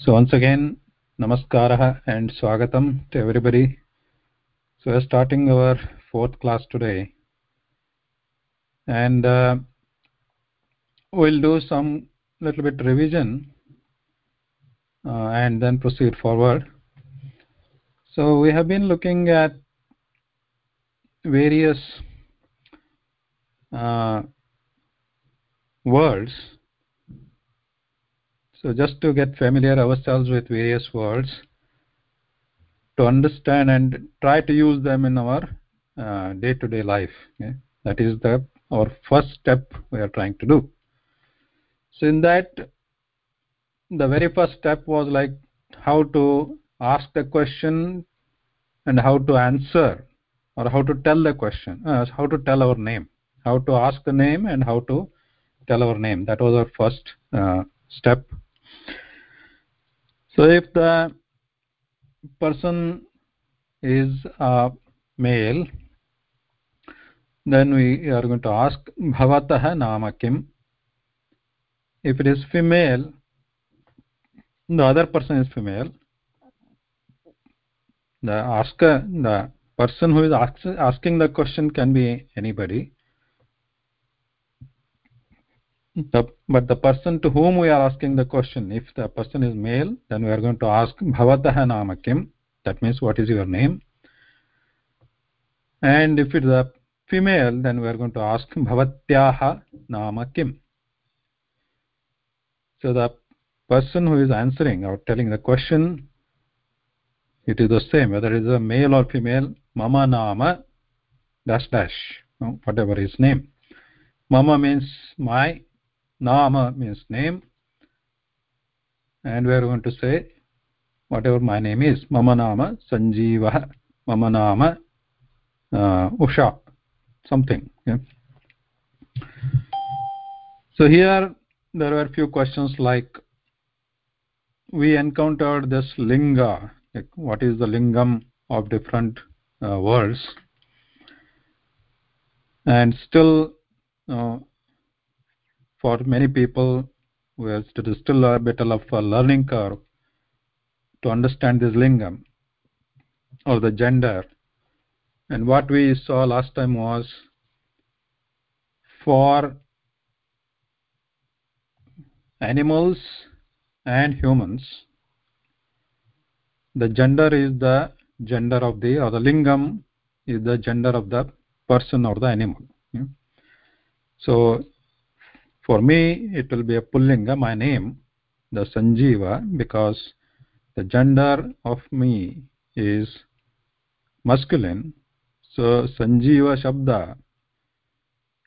So once again, Namaskara and Swagatam to everybody. So we're starting our fourth class today. And uh, we'll do some little bit revision uh, and then proceed forward. So we have been looking at various uh, words so just to get familiar ourselves with various words to understand and try to use them in our day to day life okay? that is the our first step we are trying to do. So in that the very first step was like how to ask the question and how to answer or how to tell the question uh, how to tell our name. How to ask the name and how to tell our name. That was our first uh, step so if the person is a male then we are going to ask bhavatah nama kim if it is female the other person is female the asker the person who is ask, asking the question can be anybody Mm-hmm. the, but the person to whom we are asking the question if the person is male then we are going to ask bhavatah nama kim that means what is your name? And if it is a female then we are going to ask bhavatyah nama kim so the person who is answering or telling the question it is the same whether it is a male or female mama nama dash dash whatever his name. Mama means my nama means name. And we are going to say whatever my name is. Mama nama sanjeevah mama nama uh, usha. Something. Yeah. so here there were few questions like we encountered this linga. Like what is the lingam of different uh, words and still uh, for many people where it is still a bit of a learning curve to understand this lingam or the gender. And what we saw last time was for animals and humans the gender is the gender of the or the lingam is the gender of the person or the animal. Hmm. So for me it will be a pullinga my name the sanjeeva because the gender of me is masculine. So sanjeeva shabda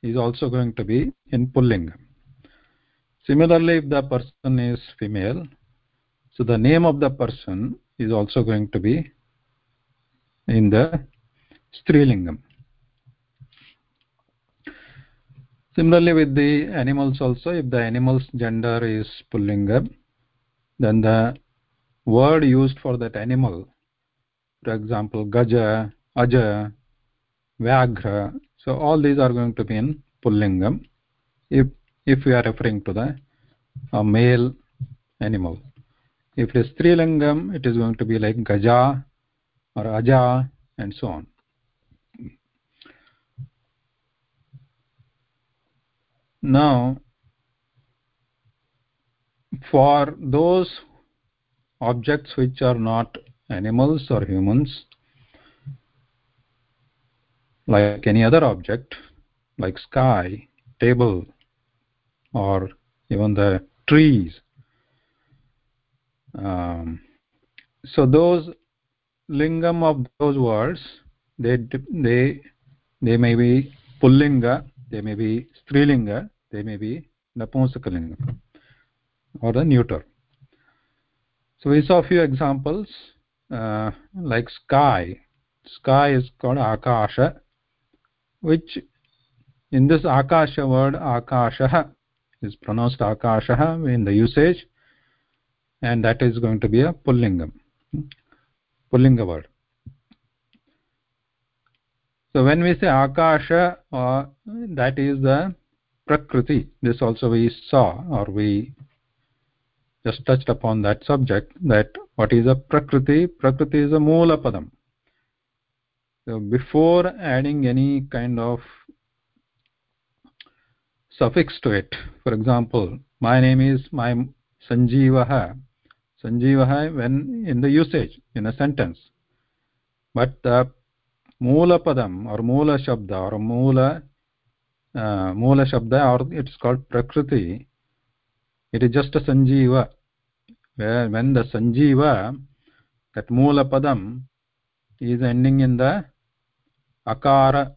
is also going to be in pullinga similarly if the person is female so the name of the person is also going to be in the strilingam similarly with the animals also if the animal's gender is pullinga then the word used for that animal for example gaja aja vyaghra so all these are going to be in pullingam if if we are referring to the a male animal. If it is strilingam it is going to be like gaja or aja and so on now for those objects which are not animals or humans like any other object like sky table or even the trees um, so those lingam of those words they they they may be pullinga they may be strilinga they may be napumsakalinga or the neuter. So we saw a few examples uh, like sky. Sky is called akasha which in this akasha word akasha is pronounced akasha in the usage and that is going to be a pullingam. Pullinga word so when we say akasha uh, that is the prakriti. This also we saw or we just touched upon that subject that what is a prakriti? Prakriti is a moola padam. So before adding any kind of suffix to it for example my name is my sanjeevah sanjeevah when in the usage in a sentence. But the moola padam or moola shabda or moola uh, moola shabda or it's called prakriti. It is just a sanjeeva. Where when the sanjeeva that moola padam is ending in the akara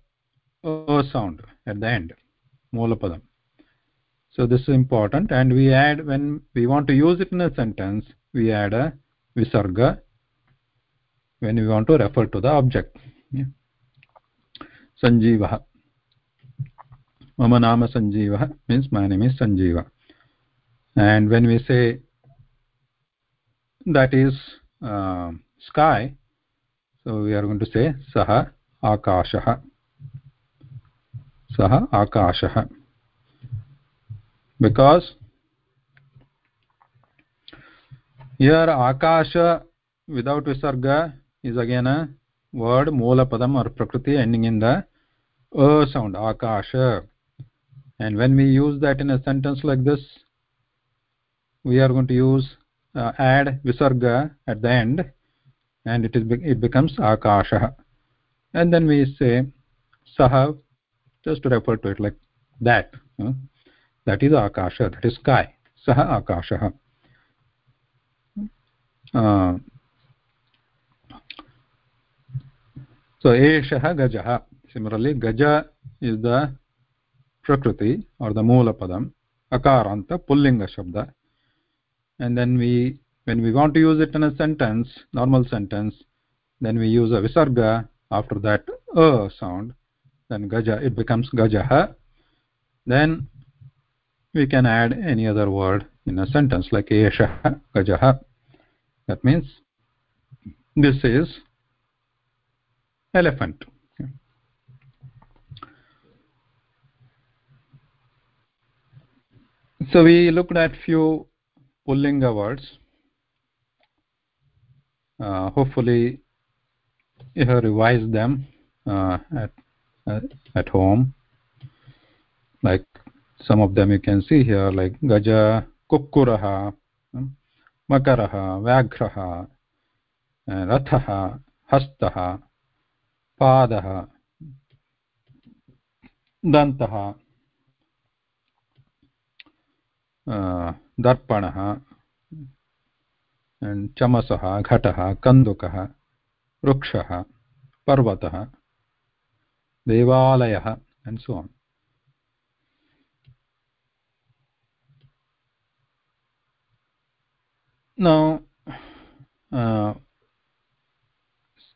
o sound at the end moola padam so this is important and we add when we want to use it in a sentence we add a visarga when we want to refer to the object sanjeevah. Mama nama sanjeevah means my name is sanjeeva and when we say that is uh, sky so we are going to say saha akashah. Saha akashah. Because here akasha without visarga is again a word moola padam or prakriti ending in the a sound akasha and when we use that in a sentence like this we are going to use uh, add visarga at the end and it is it becomes akasha and then we say saha just to refer to it like that that is akasha that is sky. Saha akasha uh, so eshah gajah similarly gaja is the prakriti or the moola padam akaranta pullinga shabda. And then we when we want to use it in a sentence normal sentence then we use a visarga. After that a sound. Then gaja it becomes gajah then we can add any other word in a sentence like eshah gajah that means this is elephant. So we looked at few pullinga words uh, hopefully you have revised them uh, at uh, at home. Like some of them you can see here like gaja kukkuraha makaraha vyaghraha rathaha hastah पादः दन्तः दर्पणः अं, चमसः घटः कन्दुकः वृक्षः पर्वतः देवालयः and so on now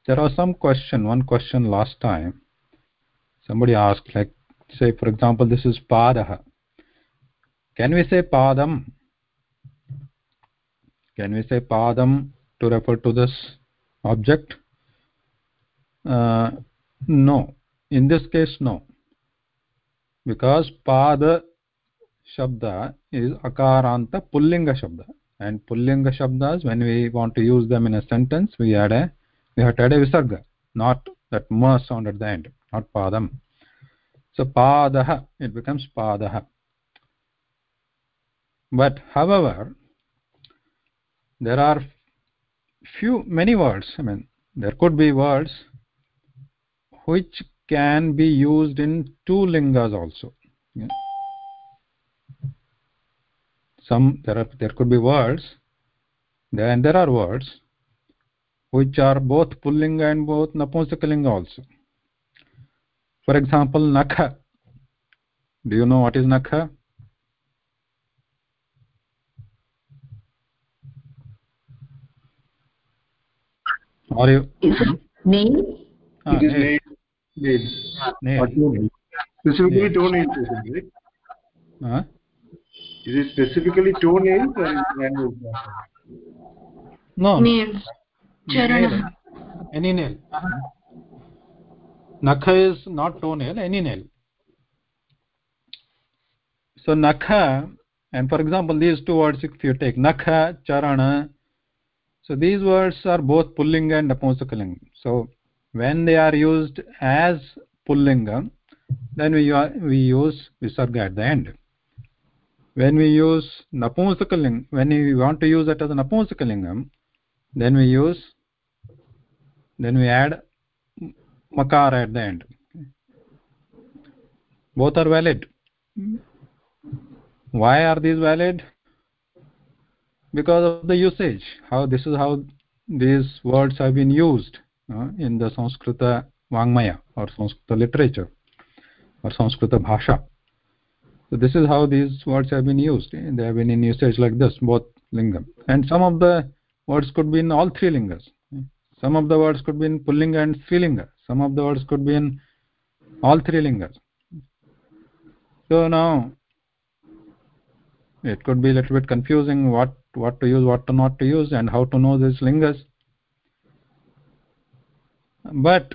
there are some question one question last time somebody asked like say for example this is padah can we say padam can we say padam to refer to this object uh, no in this case no because pada shabda is akaranta pullinga shabda and pullinga shabdas when we want to use them in a sentence we add a we have add a visarga not that ma sound at the end not padam. So padah it becomes padah but however there are few many words i mean there could be words which can be used in two lingas also. Yeah. some there are there could be words there and there are words which are both pullinga and both napumsakalinga also for example nakha do you know what is nakha Are you? Nail. Ah, it is nail. nail. Nail. Nail. Or toenail. Specifically Nail. toenails, isn't it? Huh? Is it specifically toenails or is it hand? No. Nails. Any nail. Nakha is not toenail, any nail. So nakha and for example these two words if you take nakha charana so these words are both pullinga and napunsakalinga so when they are used as pullinga then we we use visarga at the end when we use napunsakaling when we want to use it as a napunsakalingam then we use then we add makara at the end both are valid why are these valid because of the usage how this is how these words have been used uh, in the Sanskrita Vangmaya or Sanskrita literature or Sanskrita Bhasha. So this is how these words have been used. They have been in usage like this, both lingam. And some of the words could be in all three lingas. Some of the words could be in Pullinga and Strilinga. Some of the words could be in all three lingas. So now it could be a little bit confusing what what to use, what to not to use, and how to know these lingas but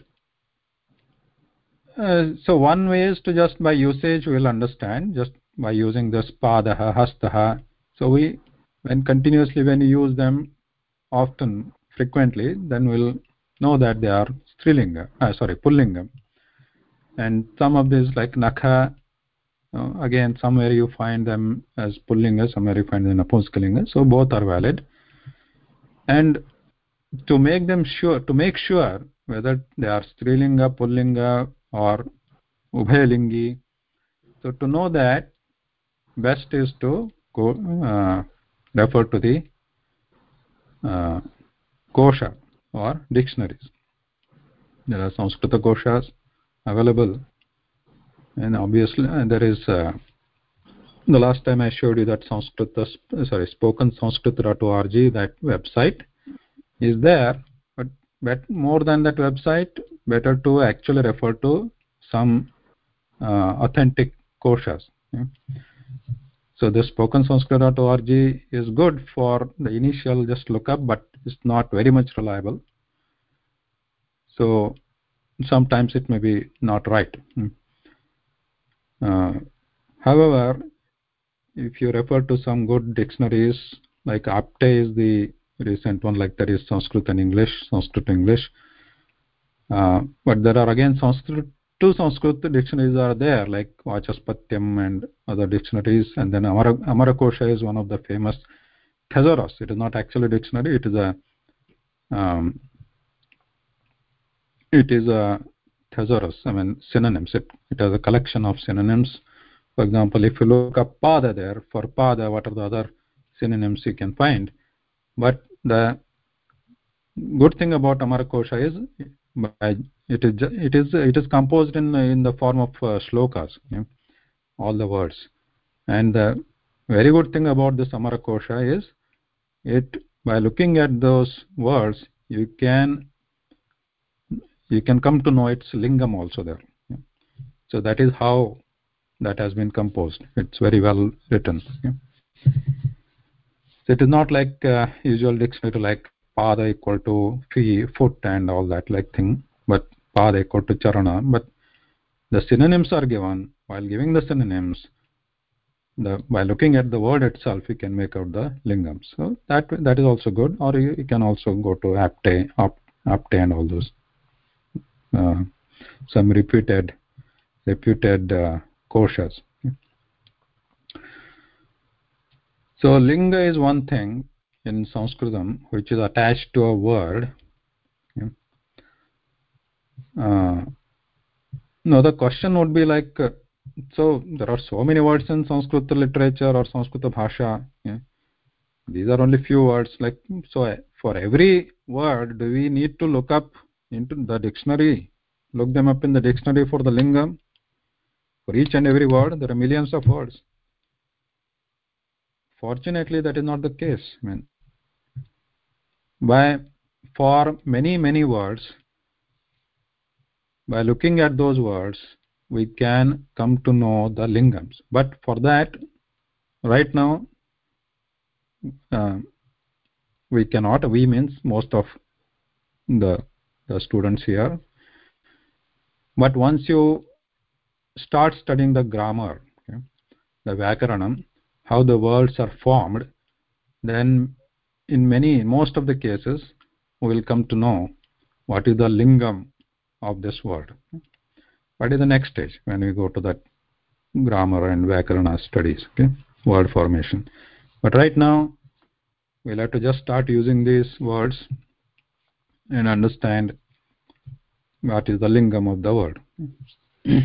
uh, so one way is to just by usage we'll understand just by using this padaha hastaha so we when continuously when you use them often frequently then we'll know that they are strilinga uh, sorry pullinga and some of these like nakha again somewhere you find them as pullinga somewhere you find them napunsakalinga so both are valid. And to make them sure to make sure whether they are strilinga pullinga or ubhayalingi so to know that best is to go uh, refer to the uh, kosha or dictionaries. There are sanskrita koshas available. And obviously uh, there is uh, the last time i showed you that sanskrita sorry spoken sanskrit.org that website is there. But more than that website better to actually refer to some uh, authentic koshas. Yeah. so the spoken sanskrit.org is good for the initial just look up but it's not very much reliable. So sometimes it may be not right. Hmm. uh, however if you refer to some good dictionaries like apte is the recent one like that is sanskrit and english sanskrit english. Uh, but there are again sanskrit two sanskrit dictionaries are there like vachaspatyam and other dictionaries. And then amara amarakosha is one of the famous thesaurus it is not actually a dictionary. It is a um, it is a thesaurus i mean synonyms. It, it has a collection of synonyms. For example if you look up pada there for pada what are the other synonyms you can find? But the good thing about amarakosha is it is it is it is composed in in the form of uh, shlokas all the words. And the very good thing about this amarakosha is it by looking at those words you can you can come to know its lingam also there. So that is how that has been composed. It's very well written. So it is not like uh, usual dictionary like pada equal to feet foot and all that like thing but pada equal to charana. But the synonyms are given. While giving the synonyms the by looking at the word itself you can make out the lingams so that that is also good. Or you, you can also go to apte apte and all those uh, some reputed reputed uh, koshas. So linga is one thing in sanskritam which is attached to a word. Uh, no the question would be like uh, so there are so many words in sanskrit literature or sanskrit bhasha yeah? these are only few words like so eh, for every word do we need to look up into the dictionary? Look them up in the dictionary for the lingam. For each and every word there are millions of words. Fortunately that is not the case I mean, by for many many words by looking at those words we can come to know the lingams. But for that right now uh, we cannot. We means most of the the students here. But once you start studying the grammar okay, the vyakaranam how the words are formed then in many most of the cases we will come to know what is the lingam of this word what is the next stage? When we go to that grammar and vyakarana studies okay? Word formation. But right now we'll have to just start using these words and understand what is the lingam of the word.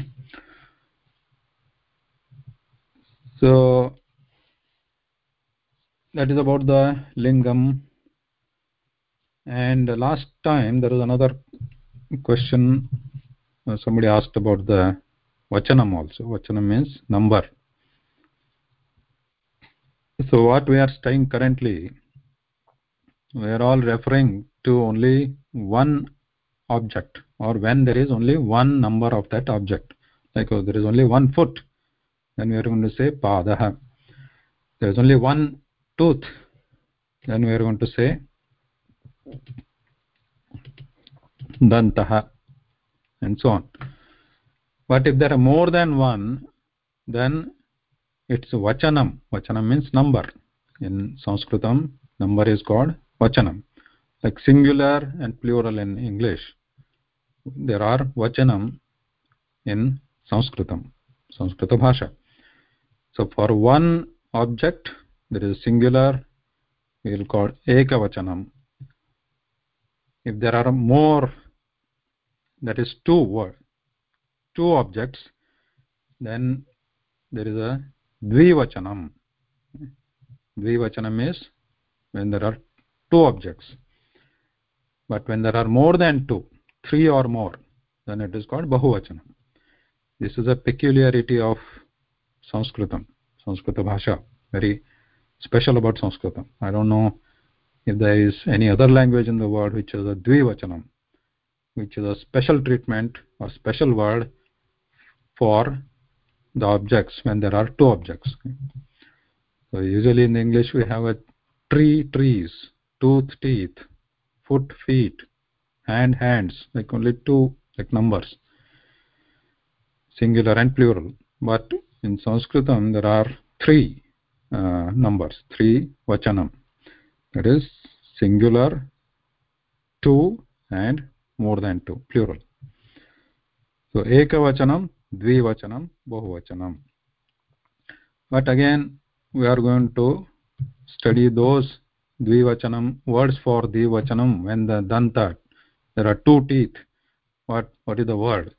So that is about the lingam. And last time there was another question Uh, somebody asked about the vachanam also. Vachanam means number. So what we are studying currently we are all referring to only one object or when there is only one number of that object. Like oh, there is only one foot then we are going to say padah. There is only one tooth then we are going to say dantah and so on but if there are more than one then it's vachanam vachanam means number in sanskritam number is called vachanam like singular and plural in english there are vachanam in sanskritam sanskrita bhasha so for one object there is singular we will call ekavachanam if there are more that is two word two objects. Then there is a dvivachanam. Dvivachanam is when there are two objects. But when there are more than two three or more then it is called bahuvachanam. This is a peculiarity of sanskritam sanskrita bhasha. Very special about sanskritam. I don't know if there is any other language in the world which is a dvivachanam which is a special treatment or special word for the objects when there are two objects. So usually in english we have a tree trees tooth teeth foot feet hand hands like only two like numbers. Singular and plural. But in sanskritam there are three uh, numbers. Three vachanam. That is singular two and more than two plural. So ekavachanam dvivachanam bahuvachanam. But again we are going to study those dvivachanam words for dvivachanam when the danta there are two teeth. What what is the word?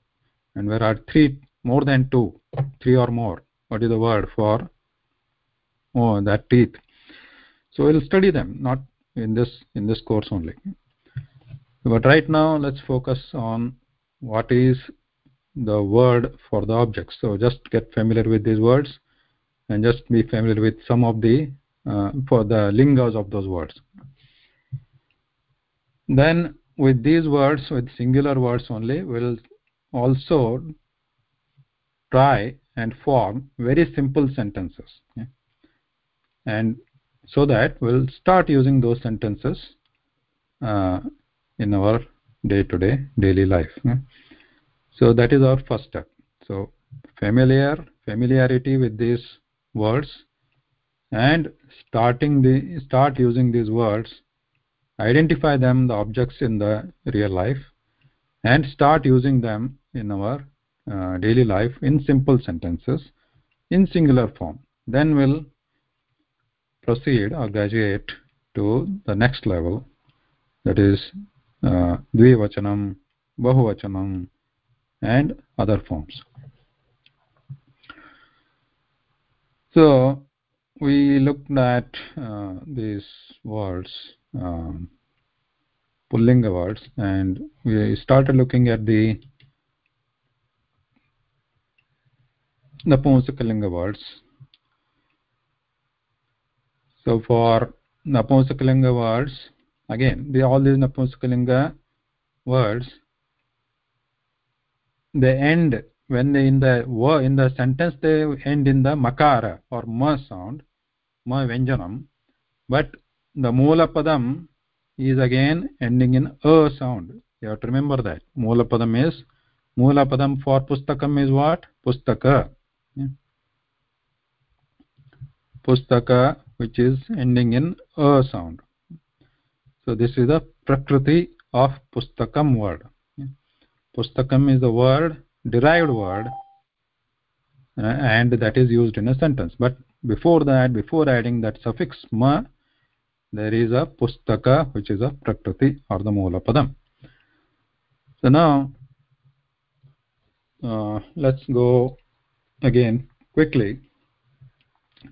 And there are three more than two three or more. What is the word for oh that teeth? So we'll study them not in this in this course only but right now let's focus on what is the word for the object so just get familiar with these words and just be familiar with some of the uh, for the lingas of those words then with these words with singular words only we'll also try and form very simple sentences okay? and so that we'll start using those sentences uh, in our day to day daily life so that is our first step. So familiar familiarity with these words and starting the start using these words identify them the objects in the real life and start using them in our uh, daily life in simple sentences in singular form. Then we'll proceed or graduate to the next level that is dvivachanam bahuvachanam and other forms. So we looked at uh, these words um, pullinga words and we started looking at the napumsakalinga words so for napumsakalinga words again all these napumsakalinga words. They end when they in the in the sentence they end in the makara or ma sound ma vyanjanam. But the moola padam is again ending in a sound. You have to remember that. Moola padam is moola padam for pustakam is what? Pustaka. Yeah. pustaka which is ending in a sound so this is the prakriti of pustakam word. Pustakam is the word derived word uh, and that is used in a sentence. But before that before adding that suffix ma there is a pustaka which is a prakriti or the moola padam. So now uh, let's go again quickly.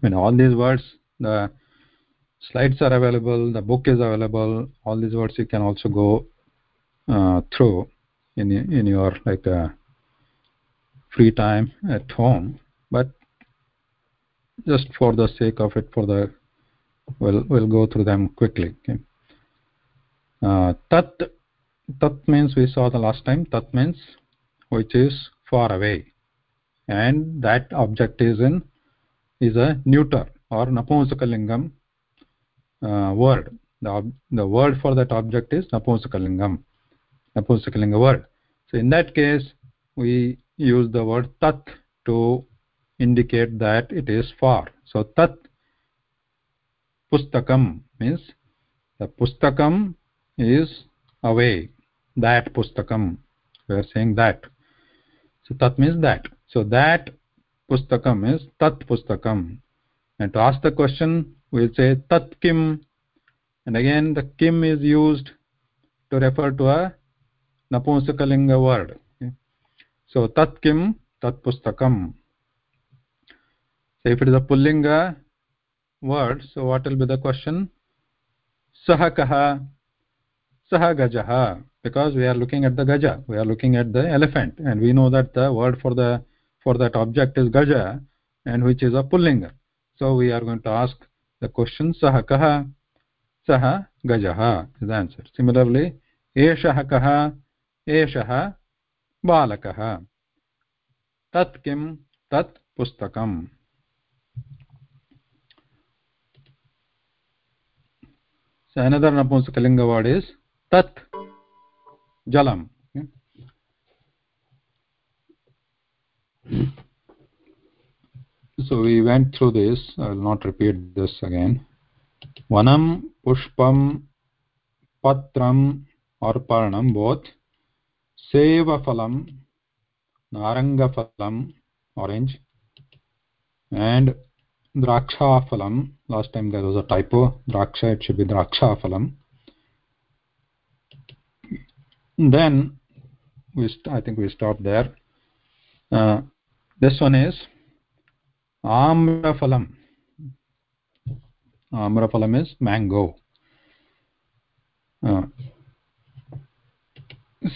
When all these words the slides are available the book is available all these words you can also go uh, through in in your like uh, free time at home. But just for the sake of it for the we'll we'll go through them quickly okay? Uh, tat tat means we saw the last time. Tat means which is far away. And that object is in is a neuter or napusakalingam uh, Uh, word. The, the word for that object is napusakalingam napusakalinga word. So in that case we use the word tat to indicate that it is far so tat pustakam means the pustakam is away. That pustakam. We are saying that. So tat means that. So that pustakam is tat pustakam. And to ask the question we'll say tat kim. And again the kim is used to refer to a napumsakalinga word. Okay. so tat kim tat pustakam. So if it is a pullinga word so what will be the question? Saha kaha saha gajaha because we are looking at the gaja. We are looking at the elephant. And we know that the word for the for that object is gaja and which is a pullinga so we are going to ask the question saha kaha saha gajaha is the answer similarly eshah kaha eshah balakah tat kim tat pustakam so another napumsakalinga word is tat jalam so we went through this. I will not repeat this again. Vanam pushpam patram or parnam both. Seva phalam naranga phalam orange. And draksha phalam. Last time there was a typo. Draksha it should be draksha phalam. Then we i think we stop there. Uh, this one is amrafalam. Amrafalam is mango. Uh,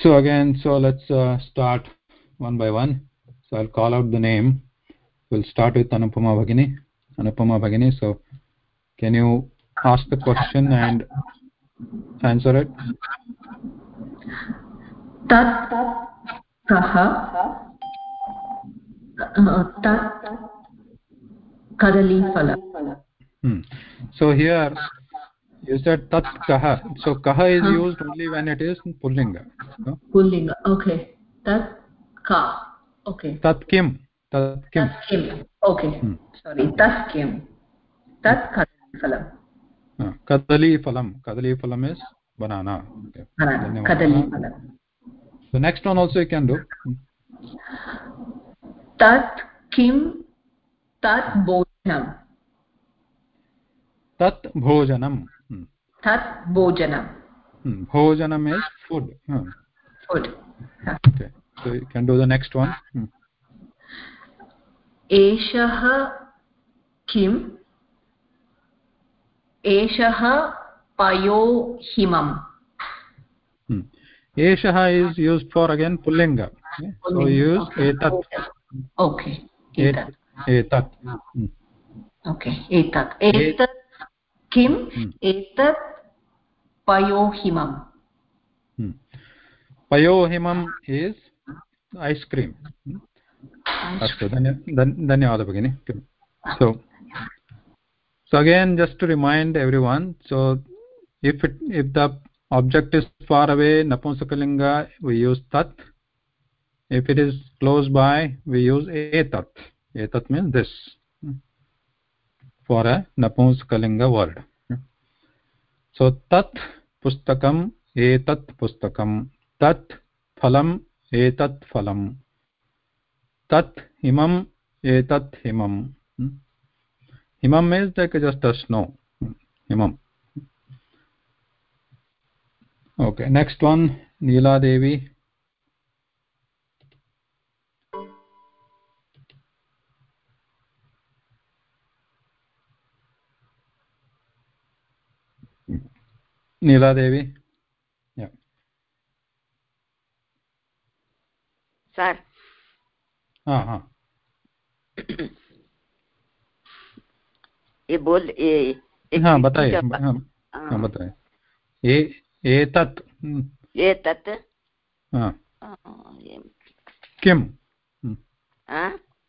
so again so let's uh, start one by one. So i'll call out the name. We'll start with anupama bhagini. Anupama bhagini so can you ask the question and answer it? Tat sah tat कदलीफल hmm. so here you said tat kaha so kaha is huh? used only when it is pullinga no? pullinga okay tat ka okay tat kim tat kim tat kim okay Hmm. sorry tat kim tat kadalifalam uh, kadali phalam kadali phalam is banana okay Dhanyawad. kadalifalam so next one also you can do Hmm. tat kim tat bhojanam hmm. Hmm. is food hmm. food okay so you can do the next one hmm. एषः किम् एषः पयोहिमम् Hmm. eshah is used for again pullinga okay? so we use etat okay Hmm. Okay एतत् एतत् किम् Hmm. एतत् पयोहिमम् Hmm. payohimam is ice cream Hmm. अस्तु धन्य धन्- धन्यवादः भगिनि so so again just to remind everyone so if it if the object is far away napumsakalinga we use tat if it is close by we use etat etat means this For a napunsakalinga word so tat pustakam etat pustakam tat phalam etat phalam tat himam etat himam Hmm? himam is like just a snow Hmm. himam okay next one neela devi Neela Devi sir हाँ हाँ ये बोल ये हाँ बताइए हाँ बताइए ये ये तत ये तत हाँ किम एतत् एतत्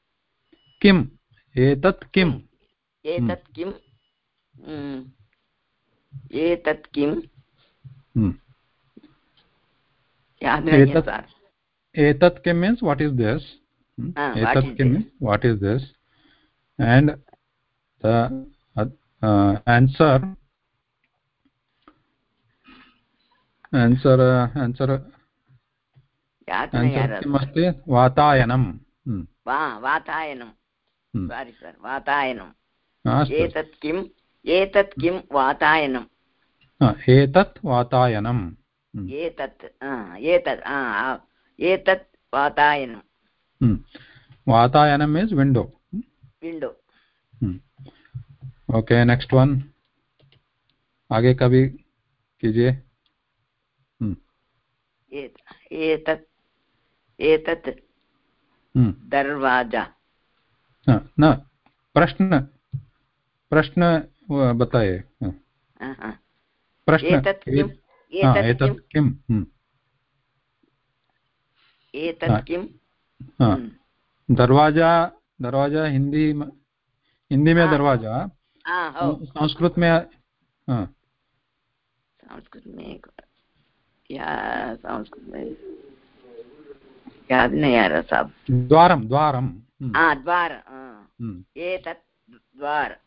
किं किम् एतत् किम् एतत् किम् एतत् किम् एतत् किं मीन्स् वाट् इस् दिस् एतत् किं what is this and the किमस्ति? वातायनं वातायनं सारि सर् वातायनम्। एतत् किम् एतत् किं? वातायनं एतत् वातायनम्। हम्म। एतत् एतत् एतत् वातायनं वातायनम् is window window okay next one आगे कवि कीजिए। हम्म। एतत् एतत् हम्म। दर्वाजा। न प्रश्न प्रश्न बताए। प्रश्न एतत् किम्? दरवाज़ा दरवाज़ा हिंदी हिंदी में दरवाज़ा संस्कृत में संस्कृत में संस्कृत में याद नहीं आ रहा साहब। द्वारम द्वारम। हाँ द्वार हम्म। एतत् द्वार।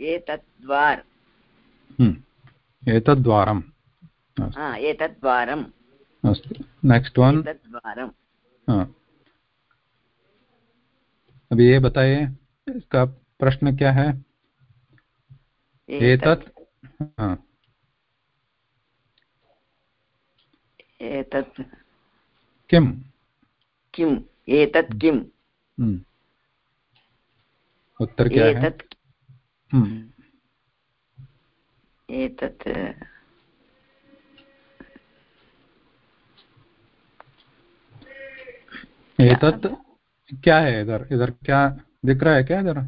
एतत् द्वार। एतद्वारम्। एतद्वारम्। अस्तु। ये बताइए इसका प्रश्न क्या है? एतत् एतत्। किम्? एतत् किम्? हम्म। उत्तर क्या है? एतत् एतत् क्या है इधर? इधर क्या दिख रहा है क्या इधर?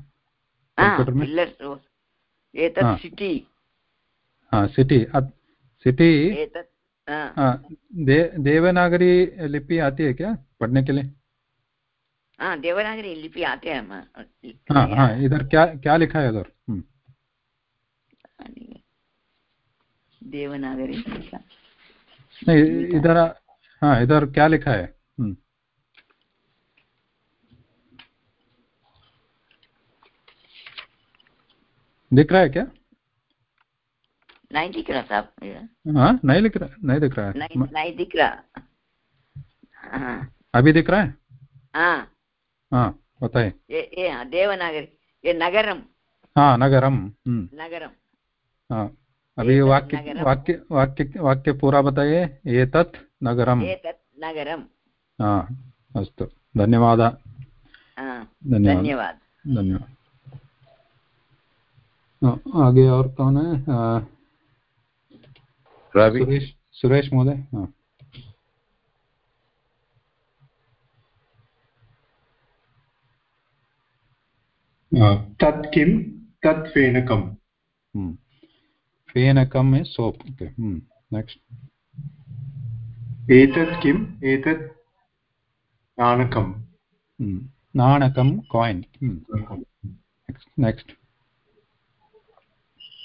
कंप्यूटर में? पिल्लर् हाँ। हाँ सिटी सिटी एतत् हाँ। हाँ, दे, देवनागरी लिपि आती है क्या पढ़ने के लिए? हाँ देवनागरी लिपि आते हैं हाँ हाँ इधर क्या क्या लिखा है इधर हम्म, देवनागरी नहीं इधर हाँ इधर क्या लिखा है? हम्म, दिख रहा है क्या? नहीं दिख रहा साहब हाँ नहीं लिख रहा नहीं दिख रहा नहीं है। नहीं नहीं दिख रहा। हाँ। अभी दिख रहा है? हाँ। हाँ बताइए। ये ये हाँ, देवनागरी ये नगरम। हाँ नगरम हम्म, नगरम। हाँ। अभी वाक्य। वाक्य वाक्य वाक्य पूरा बताइए। एतत् नगरम। एतत् नगरम। हाँ अस्तु। धन्यवादः। हाँ धन्यवाद। धन्यवाद। आगे और कौन है? रवि। सुरेश सुरेश महोदय। हाँ। तत् किं? तत् फेनकम् फेनकम soap okay hmm next एतत् किम् एतत् hmm coin hmm next next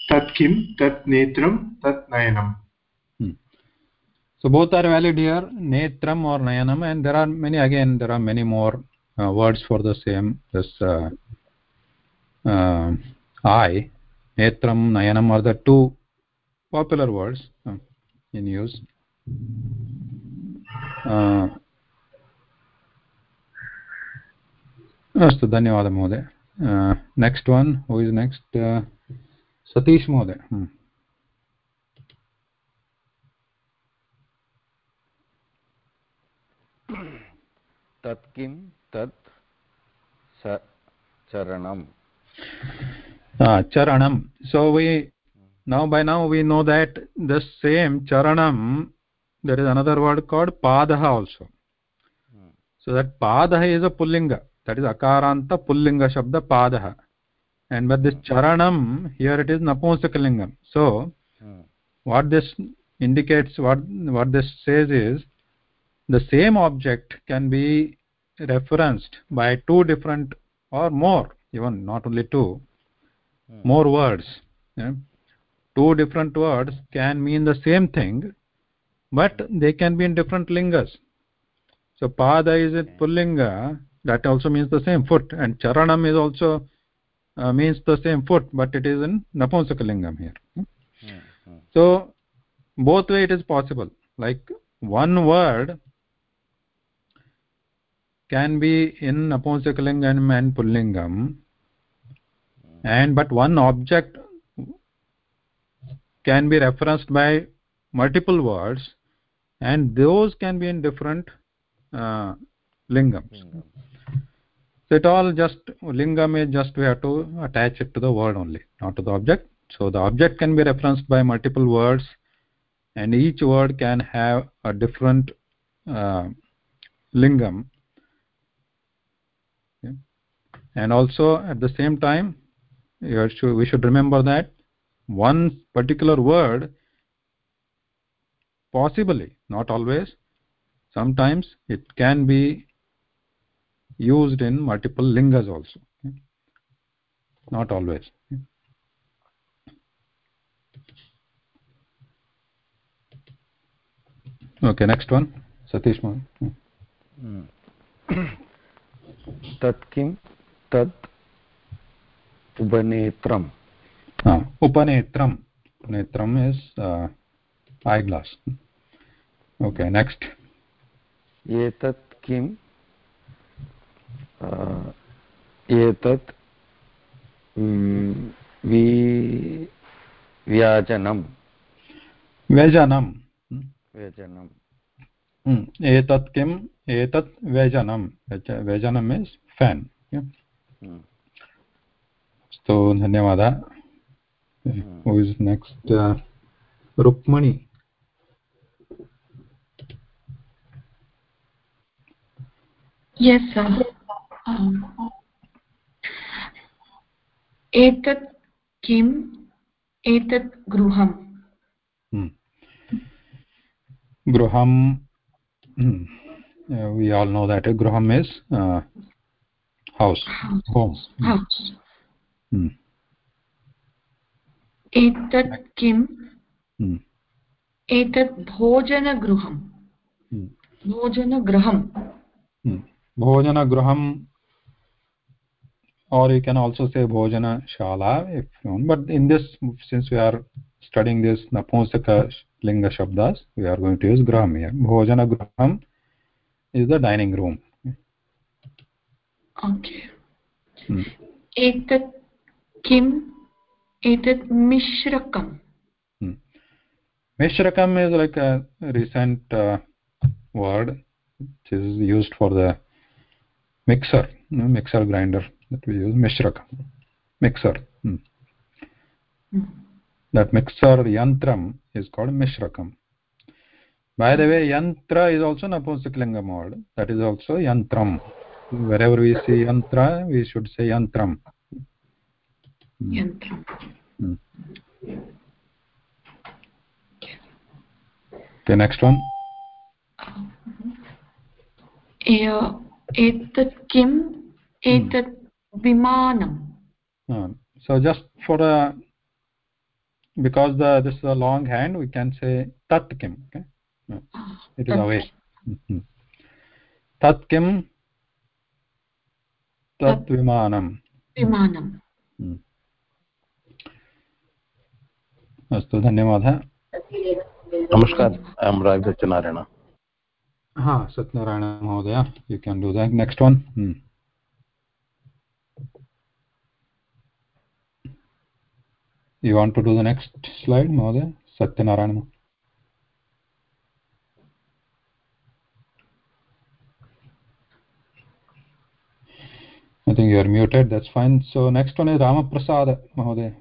तत् किं तत् नेत्रं तत् hmm. so both are valid here netram or nayanam and there are many again there are many more uh, words for the same this uh, uh, eye netram nayanam are the two popular words uh, in use uh, अस्तु धन्यवादः महोदय next one who is next Satish महोदय तत् किं तत् स charanam uh, charanam so we now by now we know that the same charanam there is another word called padaha also. So that padaha is a pullinga. That is akaranta pullinga shabda padaha. And but this charanam here it is napunsakalingam so hmm. what this indicates what what this says is the same object can be referenced by two different or more even not only two Hmm. more words. Yeah? Two different words can mean the same thing but they can be in different lingas. So pada is a pullinga that also means the same foot and charanam is also uh, means the same foot but it is in napunsakalingam here. Hmm. Hmm. so both way it is possible. Like one word can be in napunsakalingam and pullingam and but one object can be referenced by multiple words and those can be in different uh, lingams Lingam. so it all just lingam is just we have to attach it to the word only not to the object so the object can be referenced by multiple words and each word can have a different uh, lingam Okay. and also at the same time should, we should remember that one particular word possibly not always sometimes it can be used in multiple lingas also not always. Okay next one satish mohan. Hmm. Tat kim tat ubanetram upanetram. Netram is uh, eyeglass. Okay next. किं अ, एतत् mm, वि व्याजनं व्यजनम। व्यजनं Hmm. एतत् किम्? एतत् व्यजनं views- व्यजनं is fan Hmm. अस्तु धन्यवादः। हू is next Rukmani yes sir um, एतत् किम् एतत् गृहम् Hmm. गृहं hmm. Uh, we all know that uh, graham is uh, house home house Hmm. एतत् किम् Hmm. एतत् भोजनगृहम् Hmm. भोजनगृहम् Hmm. or you can also say bhojana shala if you want but in this since we are studying this napumsaka linga shabdas we are going to use graham here bhojanagruham is the dining room okay Hmm. एतत् किम् एतत् मिश्रकम् Hmm. mishrakam is like a recent uh, word which is used for the mixer you know, mixer grinder that we use mishrakam mixer hmm. Hmm. that mixer yantram is called mishrakam by the way yantra is also napunsakalinga word that is also yantram wherever we see yantra we should say yantram Mm. yantram mm. the next one. Etat kim etat vimanam so just for a because the this is a long hand we can say tat kim okay? It is always. Mm-hmm. tat kim tat vimanam. vimanam. Mm. अस्तु धन्यवादः। नमस्कार ऐ M हा सत्यनारायण महोदय you can do that next one you want to do the next slide महोदय? Satyanarayana I think you are muted, that's fine. So next one is Ramaprasad, Mahode.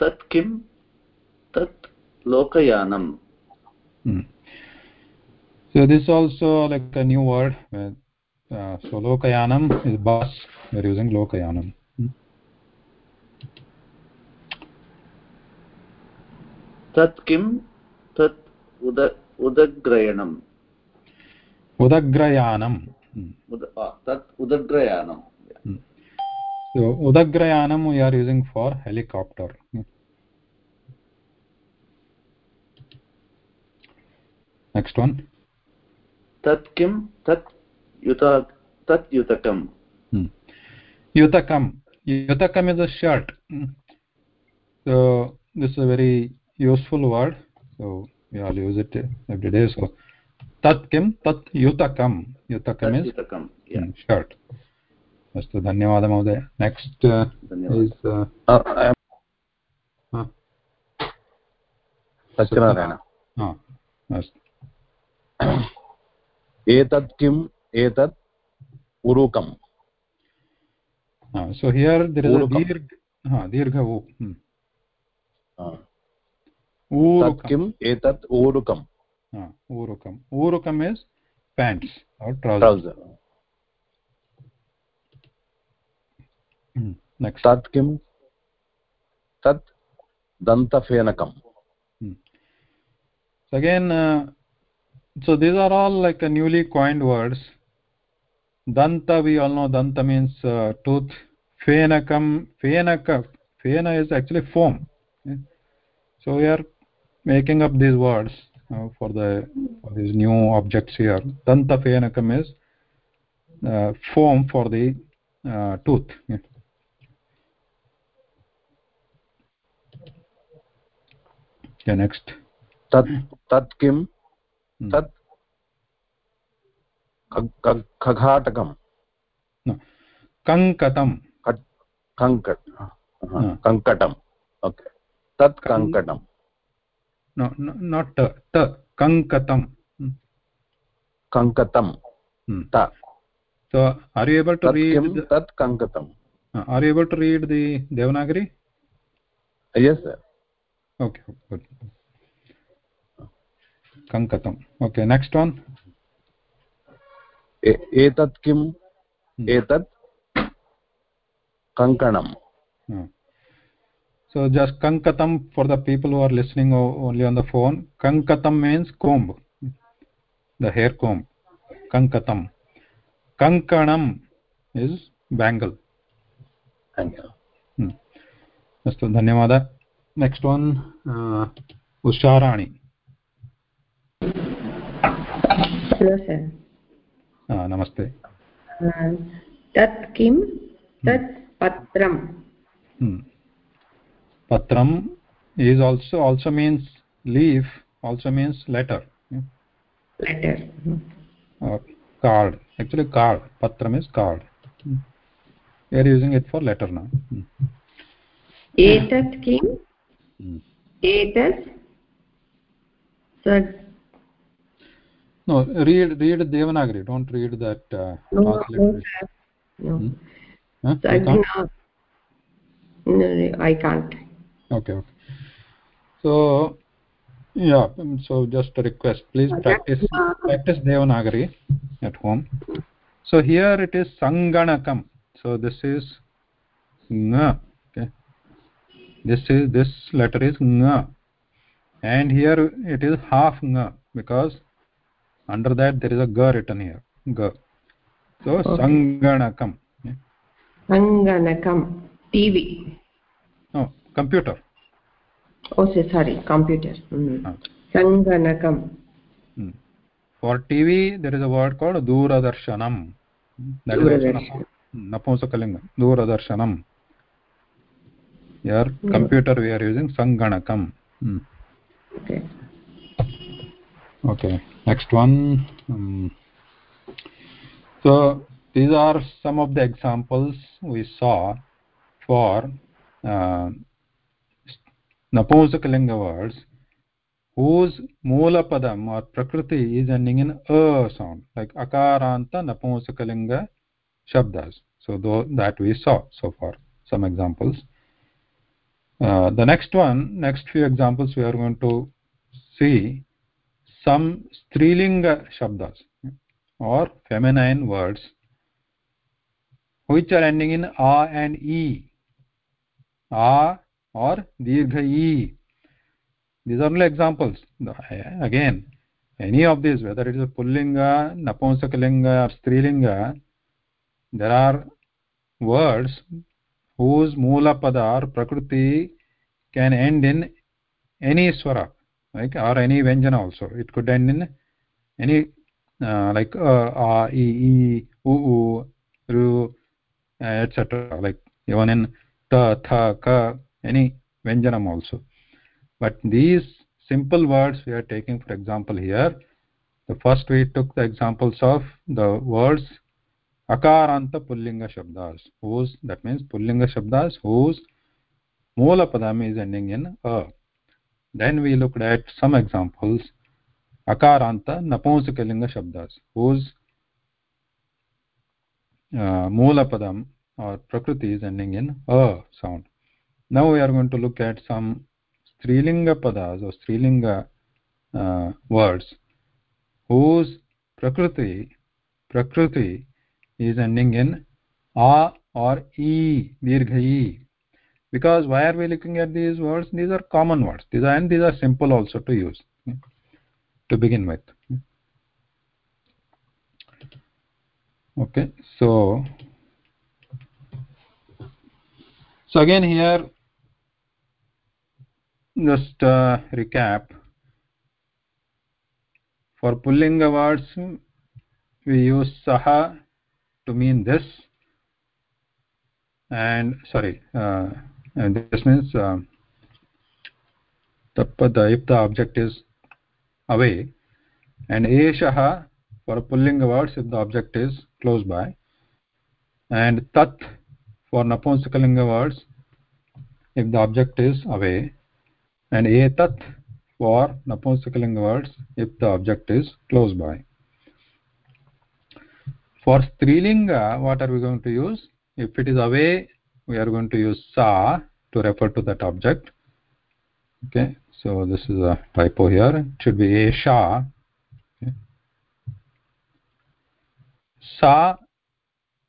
तत् किं तत् लोकयानम् So this also like a new word. Uh, so lokayanam is bus. We are using lokayanam. Tat kim? Tat udagrayanam. Udagrayanam. Tat udagrayanam. So udagrayanam we are using for helicopter. Next one. Tat kim? Tat yuta tat yutakam. Hmm. yutakam. Yutakam is a shirt. So this is a very useful word. So we all use it every day. So tat kim? Tat yutakam. Yutakam is yutakam yeah. shirt अस्तु धन्यवादः महोदय। Next is Satyanarayana. अस्तु। एतत् किम्? एतत् उरुकम् so here there is a ha dirgha u hmm. or trouser next तत् किं तत् दन्तफेनकम् so again uh, so these are all like a newly coined words danta we all know danta means uh, tooth phenakam phenaka phena is actually foam okay? so we are making up these words uh, for the for these new objects here danta phenakam is uh, foam for the uh, tooth yeah. Okay next तत् तत् किं तत् खघाटकं कङ्कतं कङ्कट् कङ्कटम् okay तत् कङ्कटं no no not ta ta kankatam kankatam hmm. ta so are you able to tat read kim the, tat kankatam uh, are you able to read the devanagari yes sir okay good kankatam okay next one एतत् किम् एतत् कङ्कणं so just kankatam for the people who are listening only on the phone kankatam means comb the hair comb kankatam kankanam is bangle hmm. अस्तु धन्यवादः next one Usharani hello sir नमस्ते तत् किं तत् पत्रं patram hmm. patram is also also means leaf also means letter letter uh, card actually card patram is card we are using it for letter now etat kim sir no read read devanagari. Don't read that uh, no, no, no. Hmm? Huh? Can't? no, no, i can't. Okay okay. So yeah so just a request. Please practice practice devanagari at home. So here it is sanganakam. So this is nga this is this letter is nga and here it is half nga because under that there is a ga written here ga so okay. sanganakam okay. sanganakam tv no computer oh sorry computer mm. ah. sanganakam for tv there is a word called doordarshanam that is also napunsakalinga doordarshanam here computer we are using sanganakam. hmm. okay. Okay next one. um, so these are some of the examples we saw for uh, napumsakalinga words whose moola padam or prakriti is ending in a sound like akaranta napumsakalinga shabdas. So that we saw so far some examples uh, the next one next few examples we are going to see some strilinga shabdas or feminine words which are ending in a and e. A or dirgha e. These are only examples. Again any of these whether it is a pullinga napumsakalinga or strilinga there are words whose moola pada or prakriti can end in any swara like or any vyanjana also. It could end in any uh, like uh, a e e u u ru uh, etc like even in ta tha ka any vyanjanam also. But these simple words we are taking for example here the first we took the examples of the words akaranta pullinga shabdas whose that means pullinga shabdas whose moola padam is ending in a then we looked at some examples akaranta napumsakalinga shabdas whose uh, moola padam or prakriti is ending in a sound now we are going to look at some strilinga padas or strilinga uh, words whose prakriti prakriti is ending in a or e dirgha e. Because why are we looking at these words? These are common words. These are and these are simple also to use to begin with. Okay so so again here just uh, recap. For pullinga words we use saha to mean this and sorry uh, and this means uh, the if the object is away and eshaha for pullinga words if the object is close by and tat for napunsakalinga words if the object is away and etat for napunsakalinga words if the object is close by for strilinga what are we going to use? If it is away we are going to use sa to refer to that object. Okay so this is a typo here. It should be esha okay. sa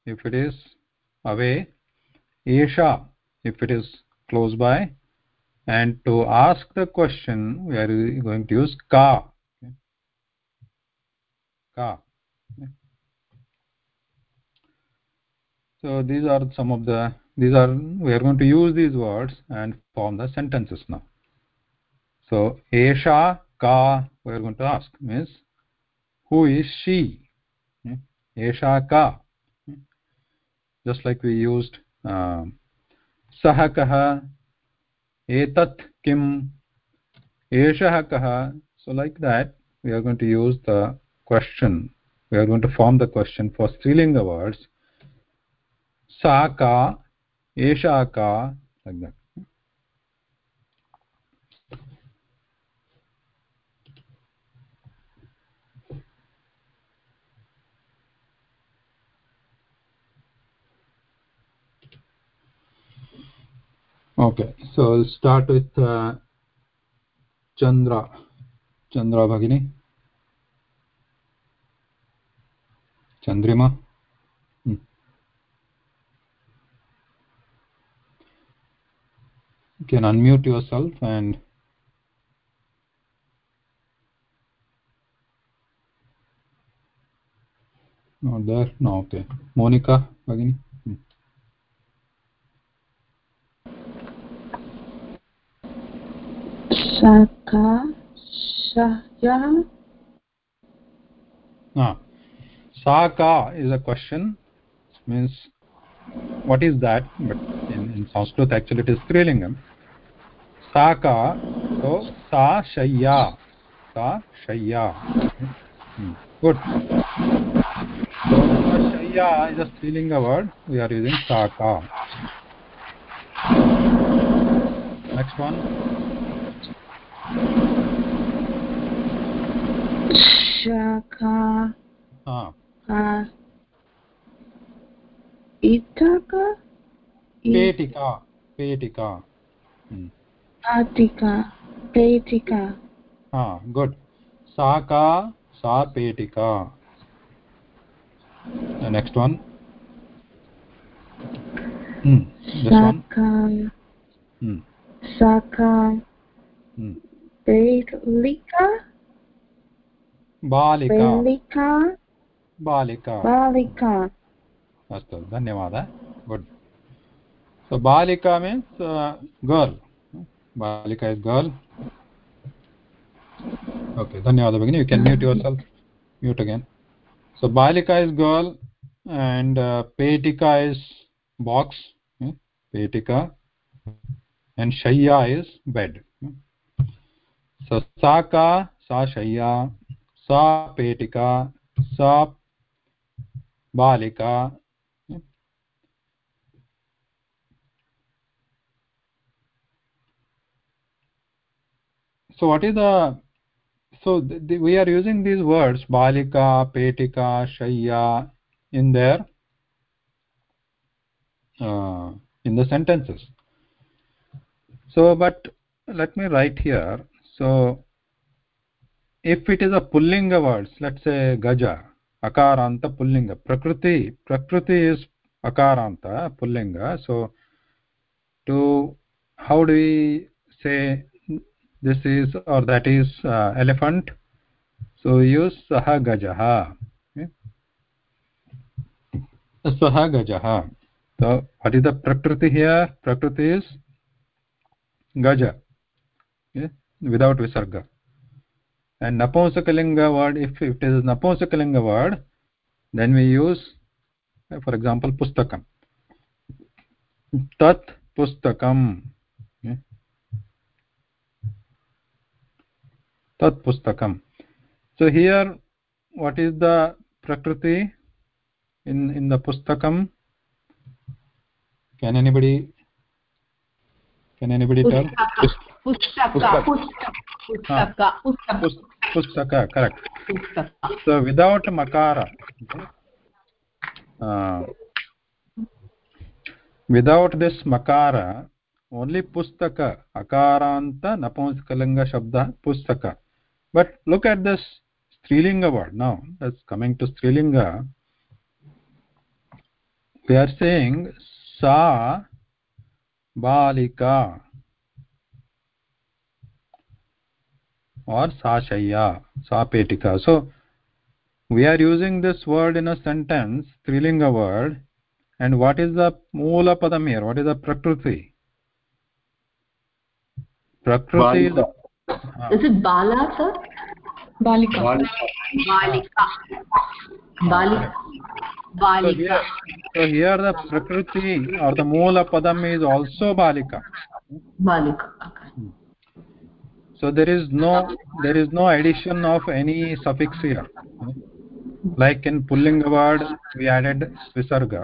if it is away esha if it is close by. And to ask the question we are going to use ka. Okay. ka. Okay so these are some of the these are we are going to use these words and form the sentences now so esha ka we are going to ask means who is she okay. esha ka okay. just like we used uh, सः कः एतत् किम् एषः कः so like that we are going to use the question we are going to form the question for strilinga words सा का एषा का okay so start with Chandra Chandra भगिनी Chandrima you can unmute yourself and not there. No okay. Monica bhagini hmm. Shaka, Shaya, ah. Sa ka is a question. Means what is that? But in, in sanskrit actually it is strilingam saka so sa shayya sa shayya Hmm. good so sa shayya is a strilinga word we are using saka next one Shaka. ah Uh, Itaka. petika petika hmm. पेटिका पेटिका हा good सा का सा पेटिका। Next hmm, hmm. hmm. One बालिका। बालिका। बालिका। अस्तु धन्यवादः गुड् हाँ। balika is girl okay dhanyawad bagini you can mute yourself. Mute again. So balika is girl and uh, petika is box hmm? petika and Shaya is bed so sa ka sa Shaya sa petika sa balika so what is the so we are using these words balika petika shayya in their uh, in the sentences. So but let me write here. So if it is a pullinga words let's say gaja akaranta pullinga prakriti prakriti is akaranta pullinga. So to how do we say this is or that is uh, elephant so use saha gajaha okay? saha gajaha so what is the prakriti here prakriti is gaja okay? without visarga and napumsakalinga word if, if it is napumsakalinga word then we use uh, for example pustakam tat pustakam okay? Tat pustakam so here what is the prakriti in in the pustakam can anybody can anybody tell pustaka pustaka pustaka Pus- pustaka correct pustaka so without makara uh, without this makara only pustaka akaranta napunsakalinga shabda pustaka but look at this strilinga word. Now that's coming to strilinga. We are saying sa balika. Or sa shayya sa petika. So we are using this word in a sentence strilinga word. And what is the moola padam here? What is the prakriti? Prakriti is Balika. Ah, is it bala sir? Balika. Balika. balika. Balika. So here so here the prakriti or the moola padam is also balika. Balika. Okay. so there is no there is no addition of any suffix here. Like in pullinga word we added visarga.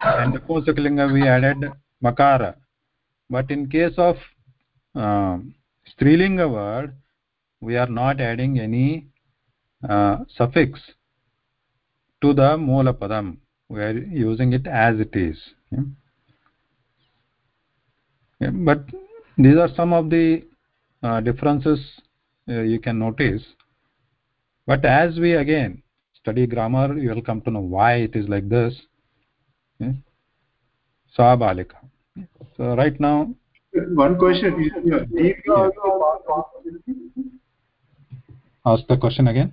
And the posakalinga we added makara. But in case of uh, strilinga word we are not adding any uh, suffix to the moola padam. We are using it as it is. Yeah. But these are some of the uh, differences uh, you can notice. But as we again study grammar you will come to know why it is like this. Sa so right now One question. Is Deepika also ask the question again.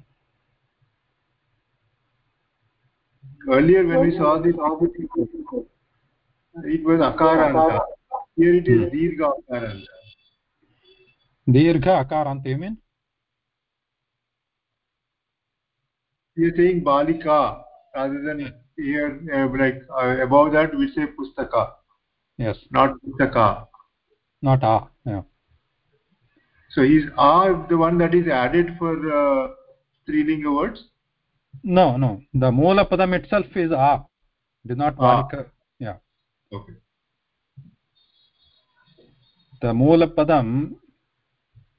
Earlier when we saw this, it was Akaranta. Here it is Dirgha Akaranta. dirgha akaranta you mean? We are saying Balika rather than here, uh, like uh, above that we say pustaka, yes. Not pustaka. Not a yeah So is a the one that is added for uh, strilinga words? no no the moola padam itself is a it is not Ah. yeah Okay. the moola padam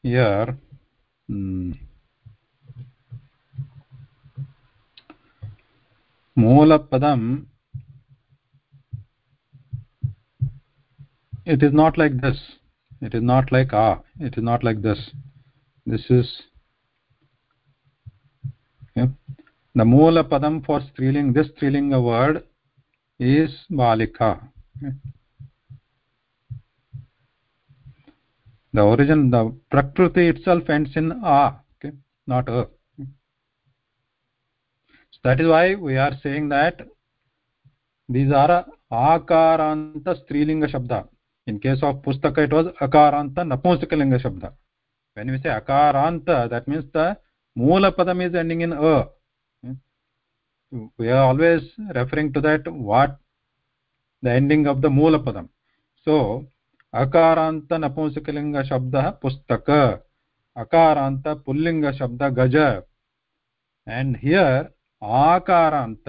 here hmm, moola it is not like this it is not like ah it is not like this this is okay. the moola padam for striling this strilinga word is balika okay. the origin the prakriti itself ends in a okay not a so that is why we are saying that these are akaranta strilinga shabda in case of pustaka it was akaranta napumsakalinga shabda when we say akaranta that means the moola padam is ending in a we are always referring to that what the ending of the moola padam so अकारान्त नपुंसकलिङ्गशब्दः पुस्तक अकारान्त पुल्लिङ्गशब्द गज and here आकारान्त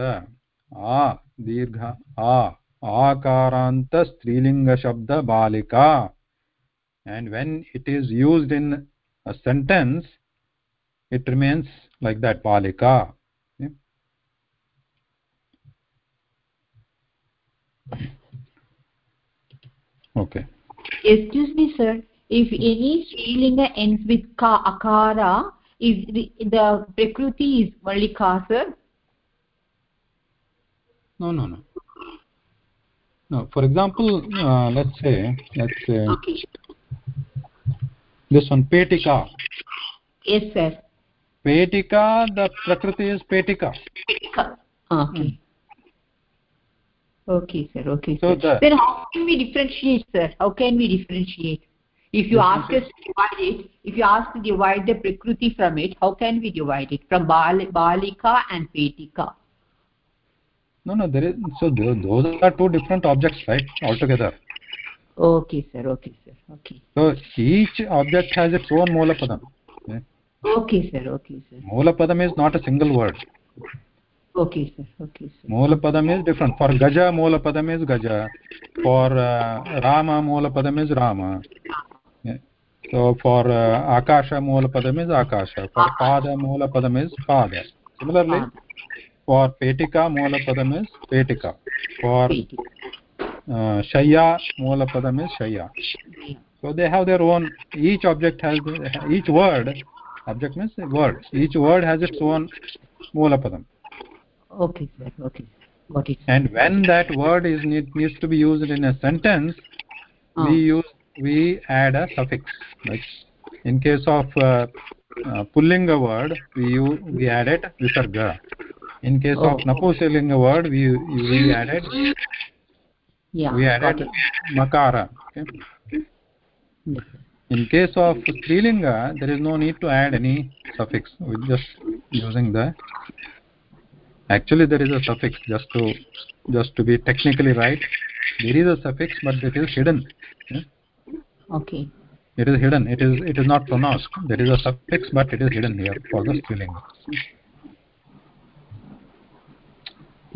आ दीर्घ आ आकारान्त स्त्रीलिङ्ग शब्द बालिका and when it is used in a sentence it remains like that balika okay? okay excuse me sir if any strilinga ends with ka akara is the, the prakriti is malika sir no no no no for example uh, let's say let's say okay. this one petika. Yes sir. Petika the prakriti is petika. Petika. Okay. Okay sir. Okay So sir. the- then how can we differentiate sir? How can we differentiate? If you ask us to divide it if you ask to divide the prakriti from it how can we divide it? From Bal balika and petika no no there is so those, are two different objects right altogether okay sir okay sir okay so each object has its own moola padam okay? okay sir okay sir moola padam is not a single word okay sir okay sir moola padam is different for gaja moola padam is gaja for uh, rama moola padam is rama Yeah. so for uh, akasha moola padam is akasha for pada moola padam is pada similarly for petika moola padam is petika. For uh, shaya moola padam is shaya so they have their own each object has each word object means word each word has its own moola padam okay sir. Okay. Got it. And when that word is need, needs to be used in a sentence Ah. we use we add a suffix. Like in case of uh, uh, pullinga word we use, we added visarga in case of Oh. napusalinga word we we added. Yeah we added makara okay? Yes, in case of strilinga there is no need to add any suffix. We just using the actually there is a suffix just to just to be technically right. There is a suffix but it is hidden. Yeah? okay. It is hidden. It is it is not pronounced. There is a suffix but it is hidden here for the strilinga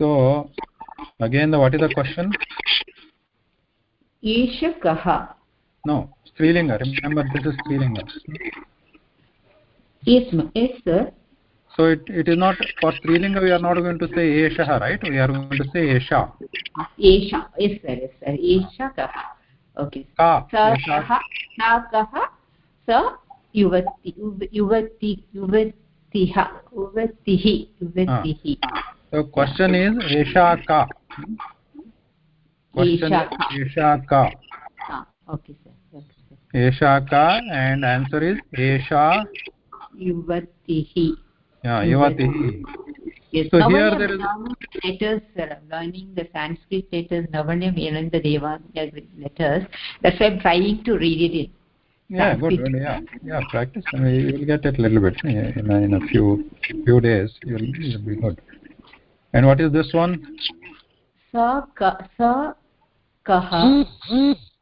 so again the what is the question? Esha kaha no strilinga. Remember this is strilinga. Yes yes sir. So it it is not for strilinga we are not going to say esha right? We are going to say esha. Esha. Yes sir. Yes sir. Esha kaha okay. Ka. Sa kaha sa kaha sa yuvati yuvati yuvatiha ah. yuvatihi yuvatihi so question is esha ka question Esha ka. Ah, okay, sir. Esha ka and answer is esha Yuvatihi. yeah yuvati Yes. So here there is- letters, sir. Learning the Sanskrit letters, Navanya, Yelanda, Deva letters. That's why I'm trying to read it in. yeah good Sanskrit. good, yeah yeah practice I mean, you will get it a little bit yeah, in a, in a few few days you'll you'll be good and what is this one सा क सा कः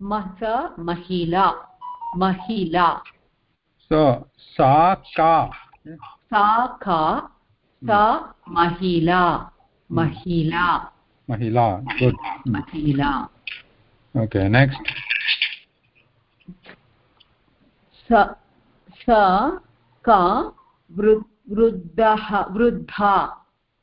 म सा महिला महिला so sa ka सा का सा महिला महिला mahila good Hmm. महिला okay next स सा का वृ- वृद्धः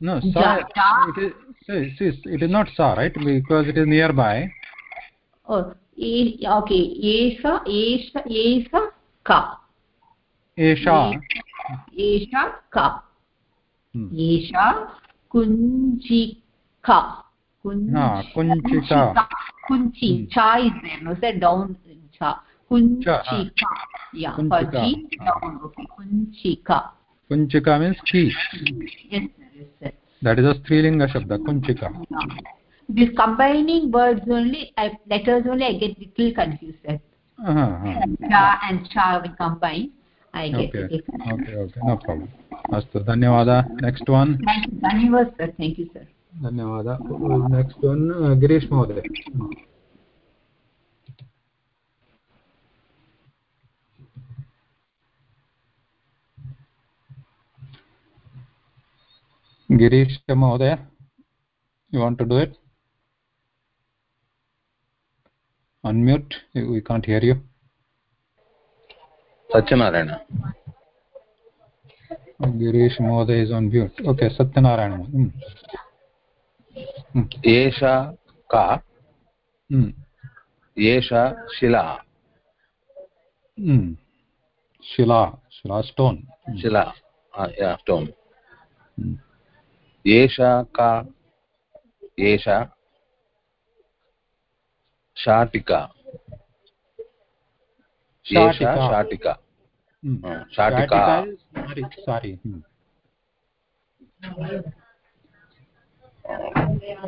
No, saw. It is, it, is, it is not sa right? Because it is nearby. Oh, e, okay. Esha, Esha, Esha, Ka. Esha. Esha, Ka. Hmm. Esha, Kunjika. Kunji ka. Kunji hmm. cha is there. No, say down. Cha. Kunjika. Yeah, kunjika. G, down. Okay, Kunjika. Kunjika means chi. Yes, that is a strilinga shabda kunchika. This combining words only I, letters only i get little confused uh -huh. cha uh-huh. and cha we combine. I get okay. confused. okay okay no problem. Astu dhanyawada next one. Thank you dhanyawad sir. Thank you sir. Dhanyawada next one uh, girish mohoday Girish Mode, you want to do it? Unmute, we can't hear you. Satyanarayana. Girish Mode is on mute. Okay, Satyanarayana. Mm. Hmm. Yesha ka. Hmm. Yesha shila. Hmm. Shila, shila stone. Hmm. Shila, uh, yeah, stone. Hmm. एषा का एषा शाटिका। एषा शाटिका। शाटिका। हम्म। हाँ, सारी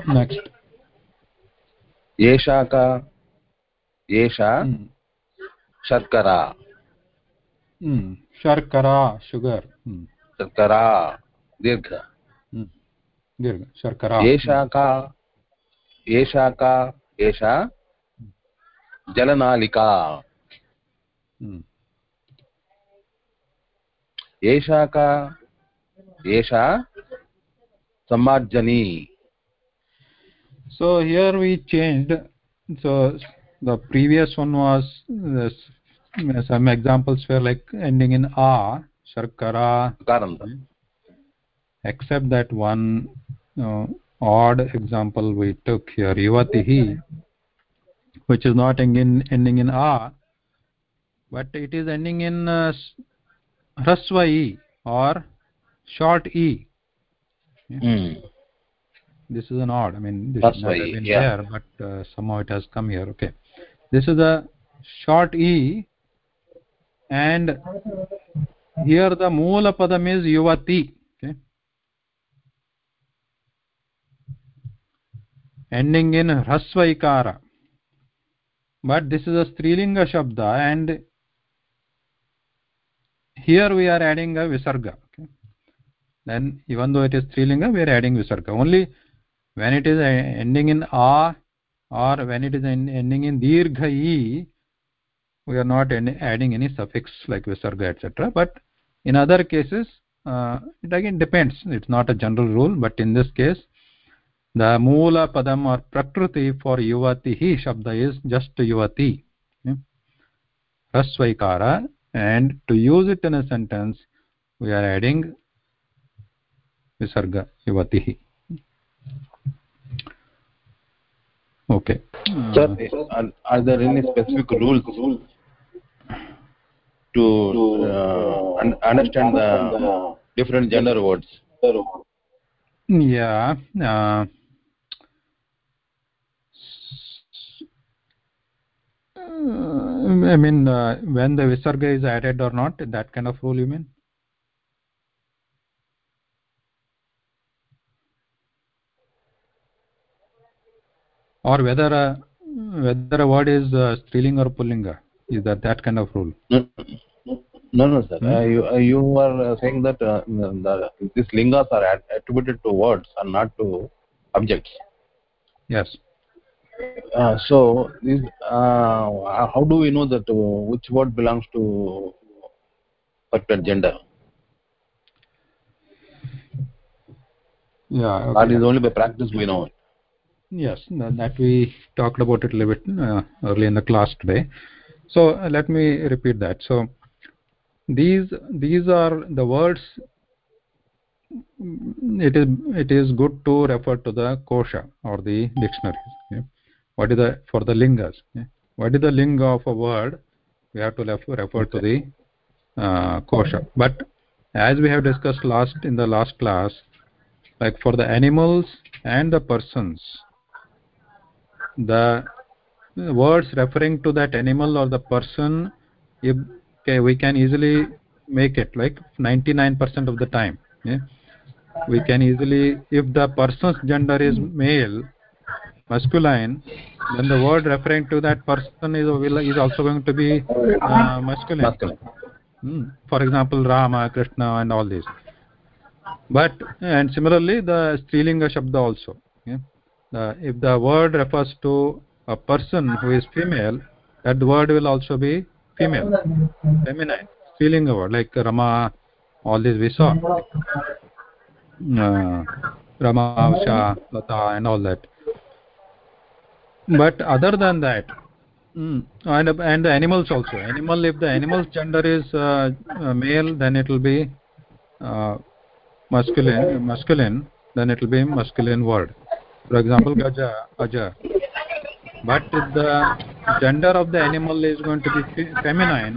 next हम्म। एषा का एषा हम्म। शर्करा। शर्करा शुगर शर्करा दीर्घ। एषा का जलनालिका। का एषा so here we changed so the previous one was some examples for like ending in आ शर्करा except that one uh, odd example we took here yuvatihi which is not ending in, ending in a but it is ending in uh, hrasva e or short e. This is an odd. I mean this should not e, been yeah. there but uh, somehow it has come here. Okay. This is a short e and here the moola padam is yuvati okay ending in hrasva ikara but this is a strilinga shabda and here we are adding a visarga okay? Then even though it is strilinga we are adding visarga. Only when it is ending in a or when it is ending in dirgha e we are not adding any suffix like visarga etc but in other cases uh, it again depends. It's not a general rule but in this case the moola padam or prakriti for yuvatihi shabda is just yuvati okay? rasvaikara and to use it in a sentence we are adding visarga yuvatihi okay Sir, are, are there any specific rules to uh, un- understand the different gender words? yeah uh, I mean, uh, when the visarga is added or not, that kind of rule you mean? Or whether a, whether a word is uh, strilinga or pullinga, is that that kind of rule? No, no, no sir. Uh, you, uh, you are uh, saying that uh, the, these lingas are attributed to words and not to objects. Yes. Uh, so, is, uh, how do we know that uh, which word belongs to particular gender? Yeah. That is only by practice we know it. Yes, that we talked about it a little bit uh, early in the class today. So uh, let me repeat that. So these these are the words. It is it is good to refer to the kosha or the dictionaries. okay? What is the for the lingas? okay? What is the linga of a word? We have to refer, refer to the uh, kosha. But as we have discussed last in the last class, like for the animals and the persons, the words referring to that animal or the person if okay, we can easily make it like 99% of the time yeah? we can easily if the person's gender is male masculine then the word referring to that person is will is also going to be uh, masculine, Masculine. Hmm. for example rama krishna and all these. But and similarly the strilinga shabda also. Yeah? the, if the word refers to a person who is female that word will also be female. Feminine. Strilinga word like rama all these we saw. Uh, rama usha lata and all that but other than that mm, and and the animals also. Animal if the animal's gender is uh, uh, male then it will be uh, masculine masculine then it will be masculine word. For example gaja aja. But if the gender of the animal is going to be feminine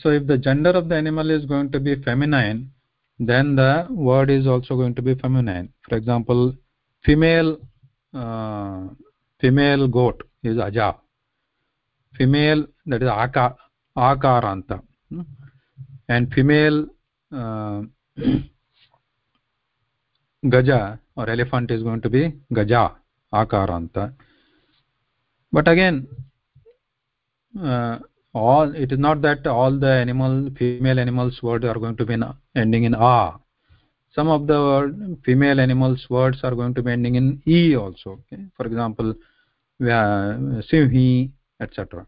so if the gender of the animal is going to be feminine then the word is also going to be feminine. For example female uh, female goat is aja. Female that is aka akaranta. And female uh, gaja or elephant is going to be gaja akaranta. But again uh, all it is not that all the animal female animals words are going to be ending in a some of the word, female animals words are going to be ending in e also okay? for example simhi etc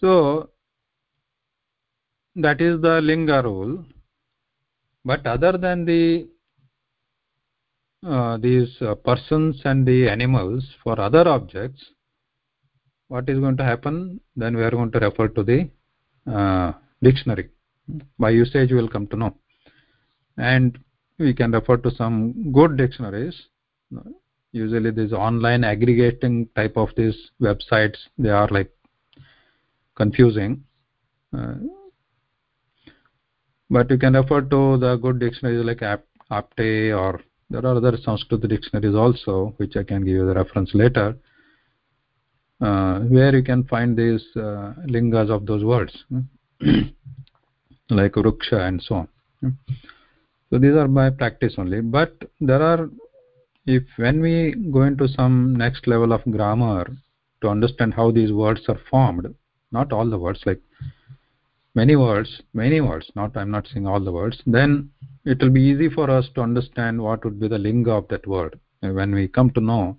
so that is the linga rule. But other than the uh, these uh, persons and the animals for other objects what is going to happen? Then we are going to refer to the uh, dictionary. By usage you will come to know. And we can refer to some good dictionaries. Usually these online aggregating type of these websites they are like confusing. Uh, but you can refer to the good dictionaries like Ap apte or there are other sanskrit dictionaries also which i can give you the reference later uh, where you can find these uh, lingas of those words like ruksha and so on so these are by practice only. But there are if when we go into some next level of grammar to understand how these words are formed not all the words like many words many words not i'm not saying all the words then it will be easy for us to understand what would be the linga of that word. When we come to know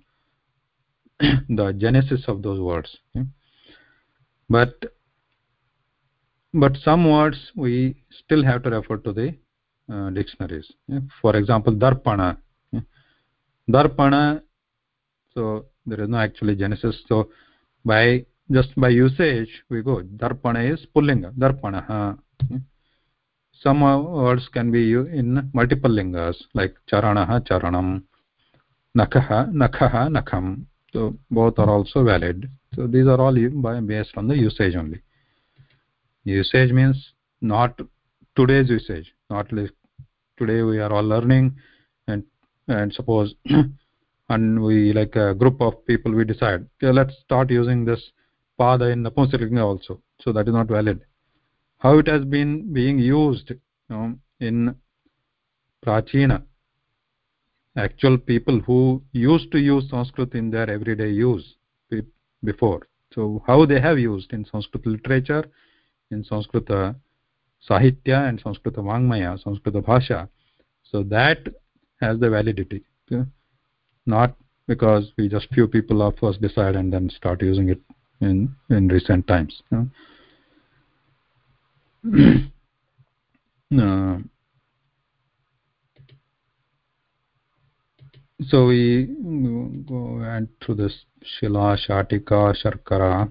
the genesis of those words okay? but but some words we still have to refer to the uh, dictionaries yeah. for example darpana yeah. darpana so there is no actually genesis so by just by usage we go darpana is pullinga darpana some words can be in multiple lingas like charanaha charanam nakaha nakaha nakam so both are also valid. So these are all by based on the usage only. Usage means not today's usage. Not like today we are all learning and and suppose and we like a group of people we decide okay let's start using this pada in napunsakalinga also. So that is not valid. How it has been being used you know, in prachina actual people who used to use sanskrit in their everyday use before so how they have used in sanskrit literature in Sanskrita Sahitya and Sanskrita Vangmaya, Sanskrita Bhasha. So that has the validity. Not because we just few people of us decide and then start using it in in recent times. Know? uh, so we go and through this Shila, Shatika, Sharkara,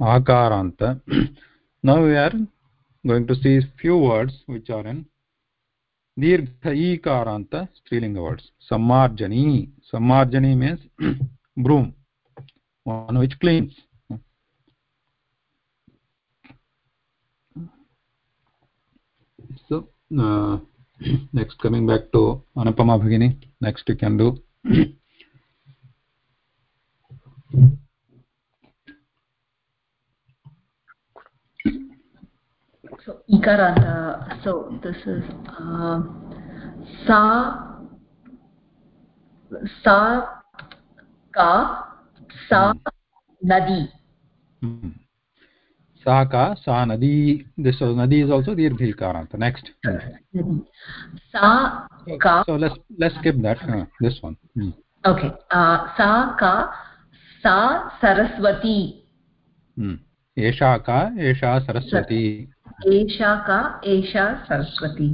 akaranta now we are going to see few words which are in dirgha ikaranta strilinga words samarjani samarjani means broom one which cleans so uh, next coming back to anupama bhagini. Next you can do. So ikaranta. So this is uh, sa sa ka sa nadi. Hmm. Ka sa nadi this is nadi is also dirgha ikaranta next sa ka so let's let's skip that uh, this one hmm. okay uh, sa ka sa saraswati hmm. एषा का एषा सरस्वती एषा का एषा Saraswati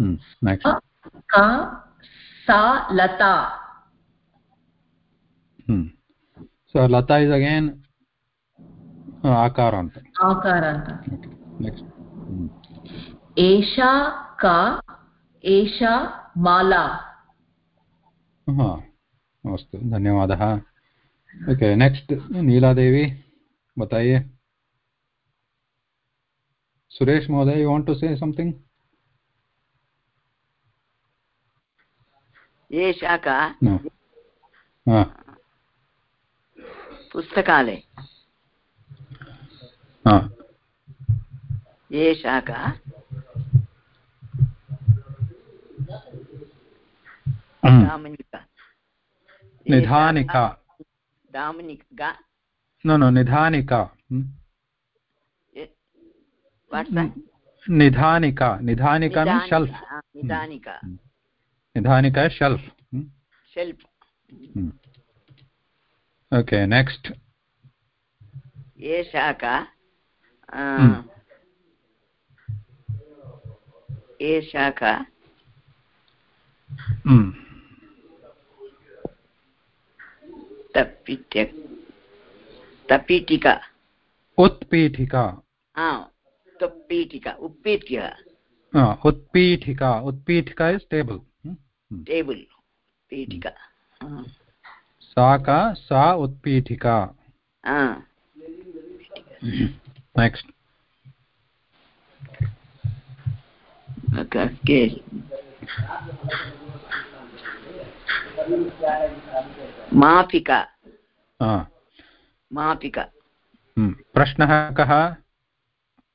next का सा लता so lata is again okay. next. Hmm. एषा का एषा माला। हा अस्तु धन्यवादः। ओके नेक्स्ट नीलादेवी बताइए। सुरेश महोदय you want to say something ये शाखा हाँ। पुस्तकालय। हाँ। एषा हम्म। का निधानिका। दामनिका। हम्म। निधानिका। निधानिका। निधानिका हम्म। निधानिका निधानिका। ओके एषा का ये शाखा तपीटिका उत्पीठिका उत्पीठिका उत्पीठिका उत्पीठिका उत्पीठिका इस् टेबल् टेबल् सा का सा उत्पीठिका Next. प्रश्नः कः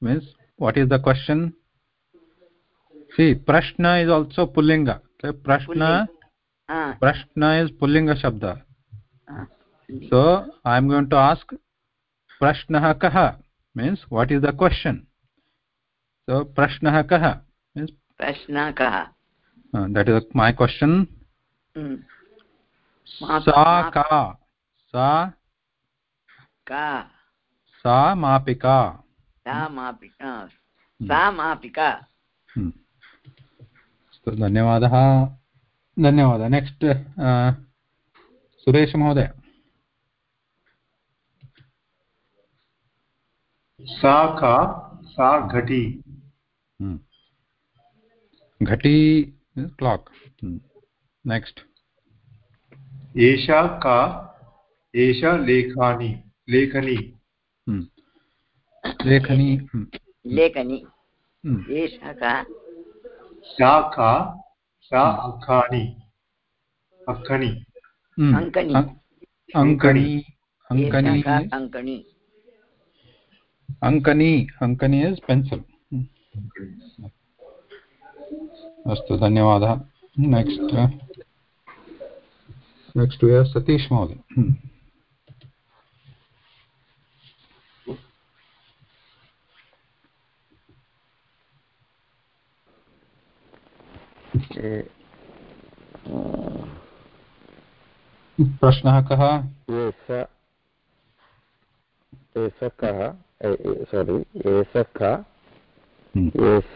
means what is the question see प्रश्न इस् आल्सो पुल्लिङ्ग प्रश्न प्रश्न इस् पुल्लिङ्ग शब्द so I am going to ask प्रश्नः कः means what is the question so prashnah kah means prashna kah uh, that is my question mm. sa ka sa का सा मापिका सा मापि आ, सा मापिका हम्म। अस्तु धन्यवादः धन्यवादः नेक्स्ट् सुरेशमहोदय सा का सा घटी। हम्म। घटी क्लाक्। नेक्स्ट्। एषा का एषा लेखानि लेखनी। लेखनी। हम्म, लेखनी। हम्म, एषा का। सा का सा अखानि। अखनि। हम्म, अङ्कनी अं- अङ्कनी एषा अङ्कनी का अङ्कनी अङ्कनी इस् पेन्सिल् अस्तु धन्यवादः। नेक्स्ट् नेक्स्ट् वे सतीश् महोदय प्रश्नः कः? एष कः? सोरि एष का हम्म, एष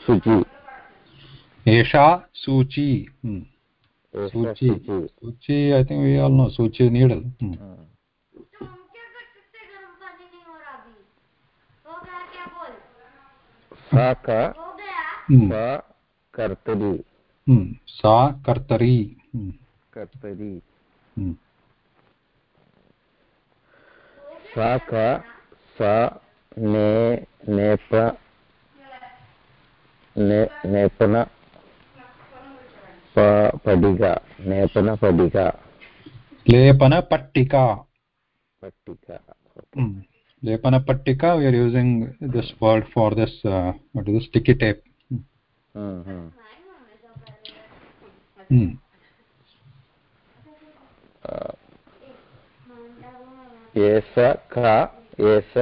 शुचि एषा सूची सूची। सूची I think we all know सूची नीडल्। सा का सा कर्तरी सा कर्तरी। कर्तरी सा का सा ने नेप ने नेपन प- पडिका नेपनपडिका लेपनपट्टिका पट्टिका Hmm. Lepanapattika, we are using this word for this, uh, what is this, sticky tape. Hmm, hmm. Hmm. अ, एष का एष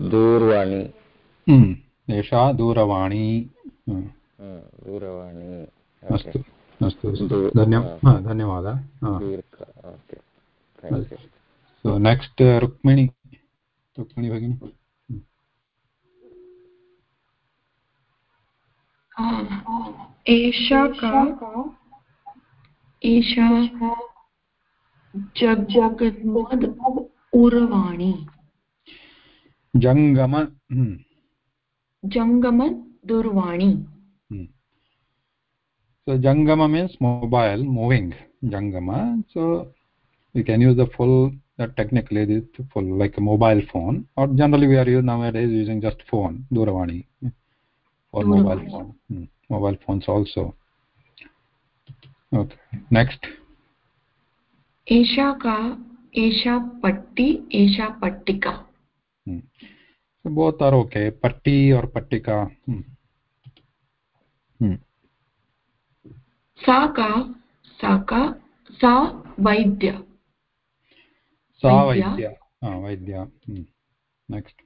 दूरवाणी। Hmm. एषा दूरवाणी। Hmm. हम्म, दूरवाणी अस्तु अस्तु धन्यवादः दीर्घ okay. Thank you so next Rukmini. Rukmini भगिनी। एषा का एषा जगन्मद उरवाणी जङ्गम hmm. जङ्गम दूरवाणी So jangama means mobile, moving. Jangama. So you can use the full, uh, technically the full like a mobile phone, or generally we are using nowadays using just phone, duravani, for mobile phone, Hmm. mobile phones also. Okay. Next. एषा का एषा पट्टी एषा पट्टिका Hmm. So both are okay. Patti or pattika. Hmm. Hmm. सा का सा का सा वैद्य सा वैद्या. ah, वैद्या Hmm. next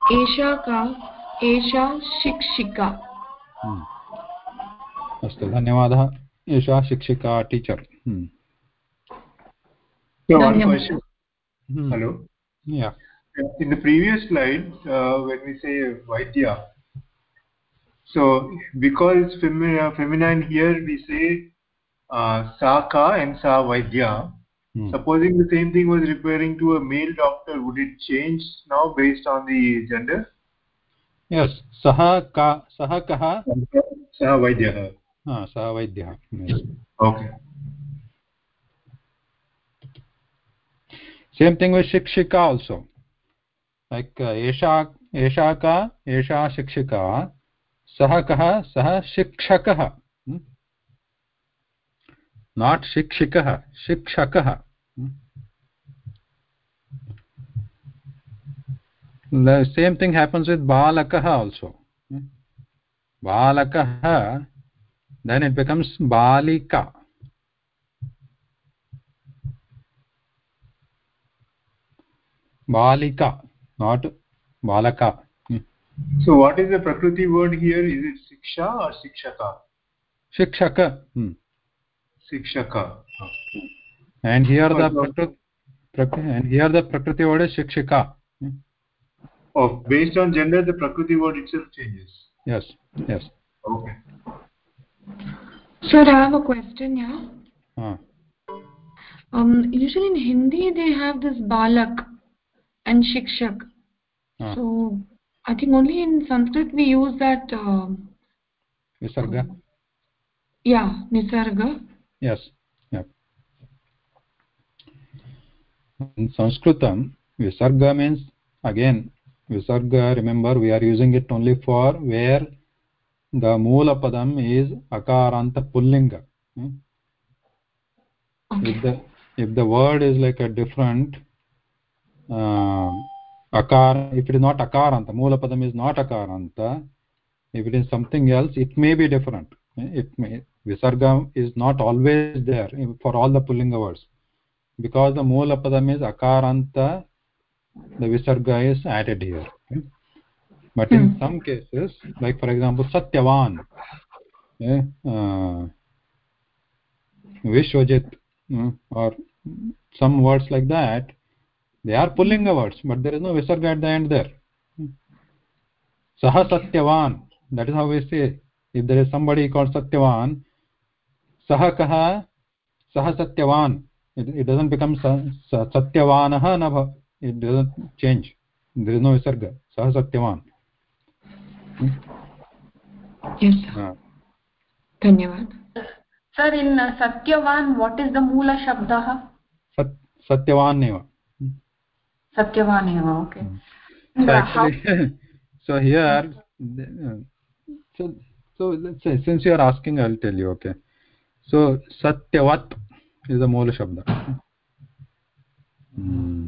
एषा का एषा शिक्षिका Hmm. अस्तु धन्यवादः एषा शिक्षिका teacher Hmm. So one question. Hmm. Hello. Yeah. Uh, in the previous slide, uh, when we say Vaidya, so because feminine, feminine here we say uh, Saka and Sa Vaidya. Hmm. Supposing the same thing was referring to a male doctor, would it change now based on the gender? Yes, Saha ka Saha kaha? Saha Vaidya. Ah, Saha Vaidya. Yes. Okay. Same thing we शिक्षिका also like एषा का एषा शिक्षिका सह कह सह शिक्षक not शिक्षिक शिक्षक सेम थिंग हेपन्स विद बालक ऑल्सो बालक देन इट बिकम्स बालिका balika balika not balaka. So what is the Prakriti word here? Is it Siksha or Sikshaka? shikshaka Hmm. Sikshaka. and here the Oh, no. Prakrit- Prakri- and here the prakriti word is shikshika. Oh, based on gender, the Prakriti word itself changes. yes yes Okay. Sir, I have a question, yeah. uh, Um, usually in Hindi they have this balak and shikshak. Ah. So I think only in Sanskrit we use that. Um, visarga yeah, nisarga. yes yeah in sanskritam visarga means again visarga remember we are using it only for where the moola padam is akaranta pullinga hmm? if the if the word is like a different uh, akar if it is not akaranta moola padam is not akaranta if it is something else it may be different. It may visarga is not always there for all the pullinga words because the moola padam is akaranta the visarga is added here. Okay? but in some cases like for example satyavan eh, uh, vishwajit mm, or some words like that they are pullinga words but there is no visarga at the end there saha satyavan that is how we say if there is somebody called satyavan saha kaha saha satyavan it, it doesn't become sa, sa, satyavanah na it doesn't change there is no visarga saha satyavan Yes, sir. uh, Sir, in uh, Satyavan, what is the Moola Shabdah? sat, satyavan eva Satyavan eva, okay. so uh, how, so here uh, so so let's say since you are asking i'll tell you okay so satyavat is the moola shabda Hmm.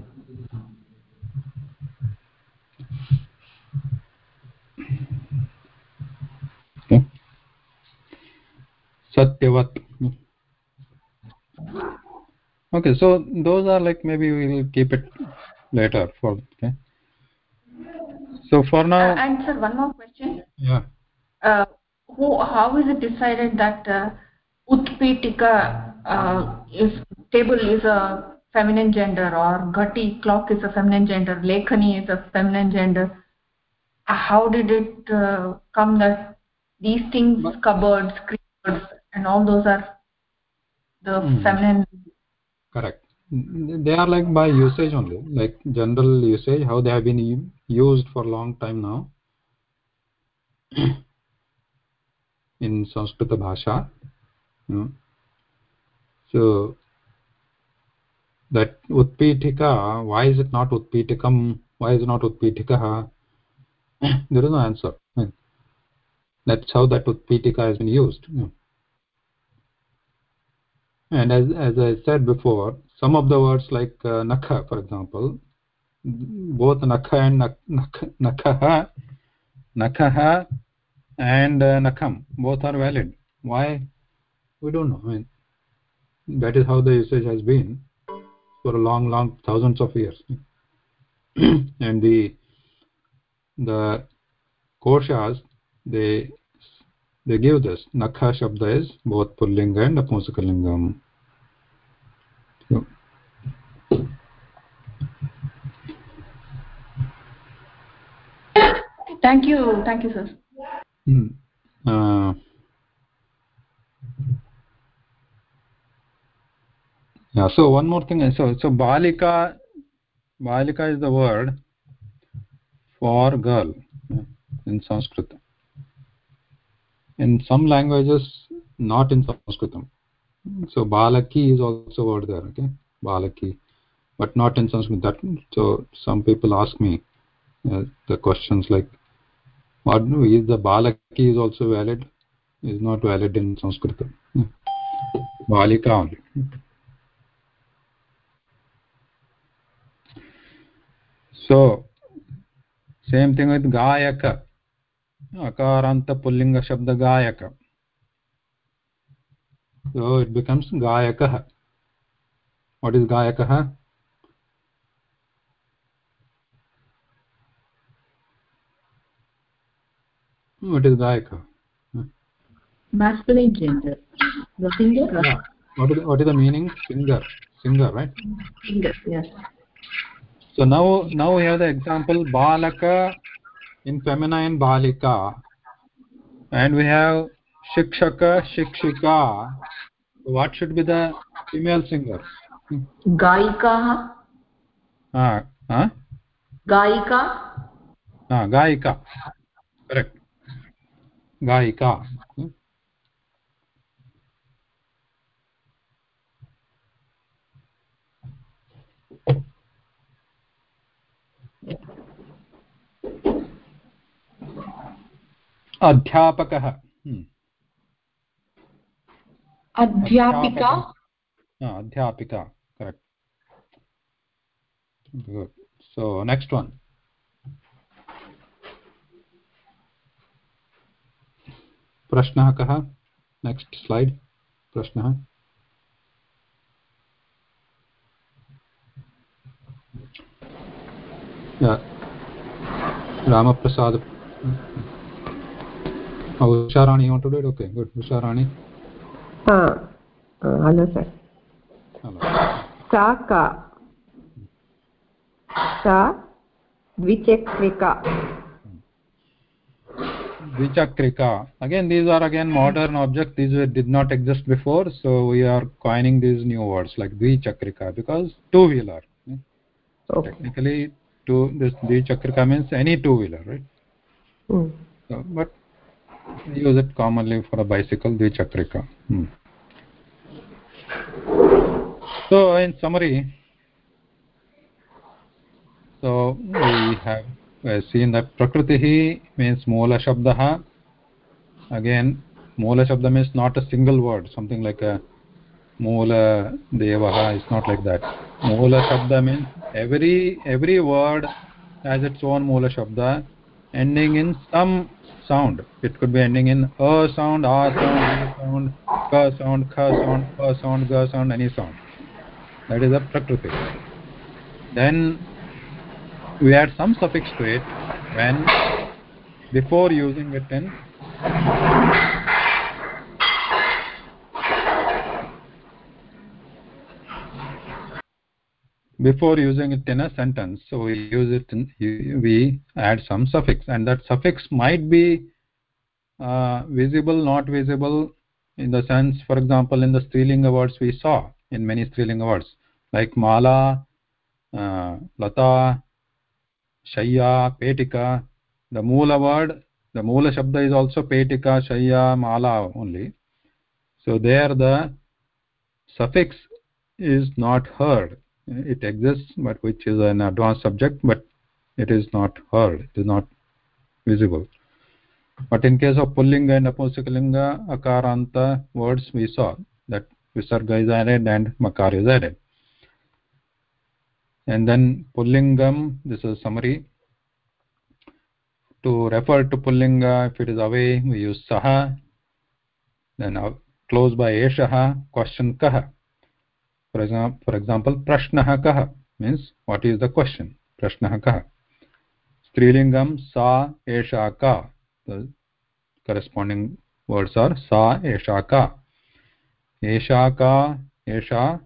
okay satyavat okay so those are like maybe we will keep it later for okay so for now uh, and sir, one more question. yeah Uh, who, how is it decided that uh, Utpitika uh, is table is a feminine gender or Gati clock is a feminine gender, Lekhani is a feminine gender? How did it uh, come that these things, cupboards, cupboards, and all those are the Hmm. feminine? correct they are like by usage only like general usage how they have been used for a long time now in sanskrit bhasha you know. so that utpitika why is it not utpitikam why is it not utpitikah there is no answer that's how that utpitika has been used you know. and as as i said before some of the words like uh, nakha for example both nakha and nak, nak, nakha nakha and uh, nakham both are valid. Why? We don't know. I mean, that is how the usage has been for a long long thousands of years. And the the koshas they they give this. Nakha shabda is both pullinga and napunsaka so, Thank you, thank you, sir. Hmm. Uh, yeah so one more thing so so balika balika is the word for girl in sanskrit. In some languages not in sanskritam so balaki is also word there okay? Balaki but not in sanskrit. That so some people ask me uh, the questions like what is the balaki is also valid is not valid in sanskrit Hmm. balika only so same thing with gayaka akaranta pullinga shabda gayaka so it becomes gayakah what is gayakah what is gayaka Masculine gender. The singer? yeah. what is what is the meaning singer singer right Fingers, yes. so now now we have the example balaka in feminine balika and we have shikshaka shikshika what should be the female singer Gaika, ah huh? Gaika, ah gaika correct गायिका। अध्यापकः। हम्म। अध्यापिका? अध्यापिका। Correct so next one प्रश्न कः? Next slide प्रश्नः। Ramprasad. Okay good Usharani. Hello sir सा Dvichakrika. Again, these are again modern objects. These were, did not exist before, so we are coining these new words like Dvichakrika because two-wheeler. Okay. Technically, two, this Dvichakrika means any two-wheeler, right? Mm. So, but we use it commonly for a bicycle, Dvichakrika. Hmm. So, in summary, so we have Uh, seen that prakriti means moola shabdah again moola shabda means not a single word something like a moola devaha is not like that. Moola shabda means every every word has its own moola shabda ending in some sound. It could be ending in a sound a sound e sound ka sound kha sound pa sound ga sound any sound. That is a prakriti then we add some suffix to it when before using it in before using it in a sentence. So we use it in we add some suffix and that suffix might be uh, visible not visible in the sense for example in the strilinga words we saw in many strilinga words like mala uh, lata shayya petika. The moola word the moola shabda is also petika shayya mala only. So there the suffix is not heard. It exists but which is an advanced subject but it is not heard. It is not visible. But in case of pullinga and apusakalinga akaranta words we saw that visarga is added and makar is added and then pullingam this is summary. To refer to pullinga if it is away we use saha. Then close by eshaha question kah for example for example prashnah kah means what is the question? Prashnah kah sa esha ka. The corresponding words are sa esha ka. Esha ka esha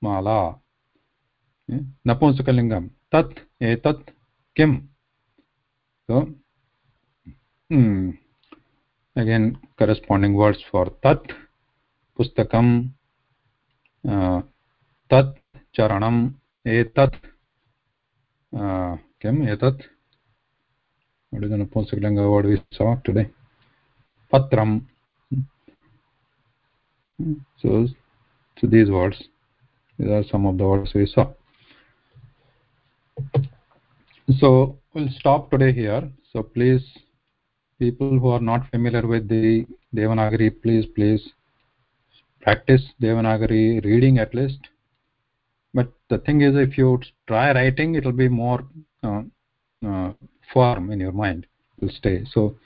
mala नपुंसकलिङ्गं तत् एतत् किम् so hmm, again corresponding words for tat pustakam uh, tat charanam etat uh, kim etat what is the napumsakalinga word we saw today patram so so these words these are some of the words we saw so we'll stop today here. So please people who are not familiar with the devanagari please please practice devanagari reading at least. But the thing is if you try writing it will be more uh, uh, firm in your mind. Will stay. So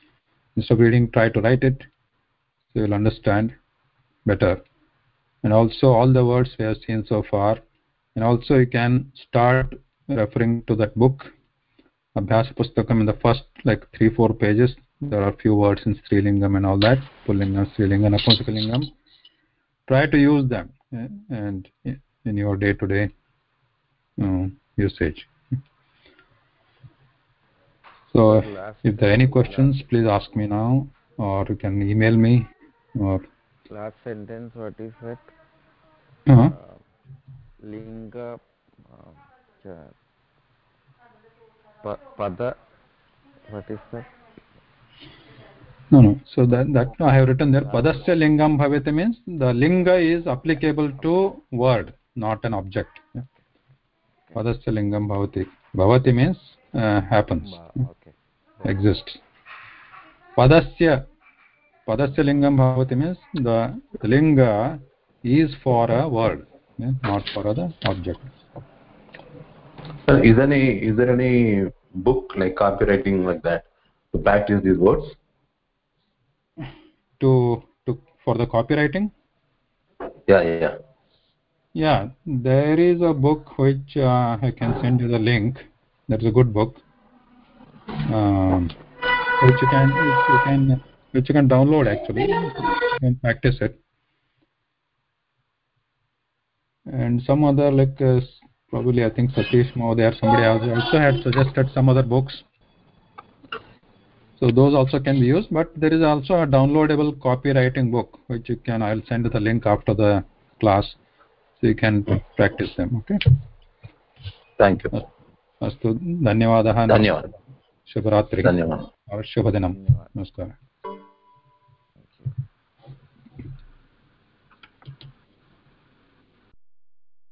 instead of reading try to write it. So you'll understand better. And also all the words we have seen so far. And also you can start referring to that book. Abhyasa pustakam in the first like three four pages there are few words in strilingam and all that pullingam strilingam napunskalingam try to use them eh, and in your day to day usage. So if there are any questions please ask me now or you can email me or last sentence what is that uh, uh, linga uh, pa- pada what is that no no so that that i have written there padasya lingam bhavati means the linga is applicable to word not an object yeah. padasya lingam bhavati bhavati means uh, happens okay exists padasya padasya lingam bhavati means the, the linga is for a word yeah, not for the object Sir, is there any is there any book like copywriting like that to practice these words? to to for the copywriting Yeah, yeah, yeah. yeah there is a book which uh, i can send you the link that's a good book um, which you can which you can which you can download actually and practice it and some other like uh, probably i think satish Mahodaya or somebody else also had suggested some other books so those also can be used but there is also a downloadable copywriting book which you can i'll send you the link after the class so you can practice them okay Thank you. अस्तु धन्यवादः धन्यवादः शुभरात्रिः धन्यवादः शुभदिनं धन्यवादः नमस्कारः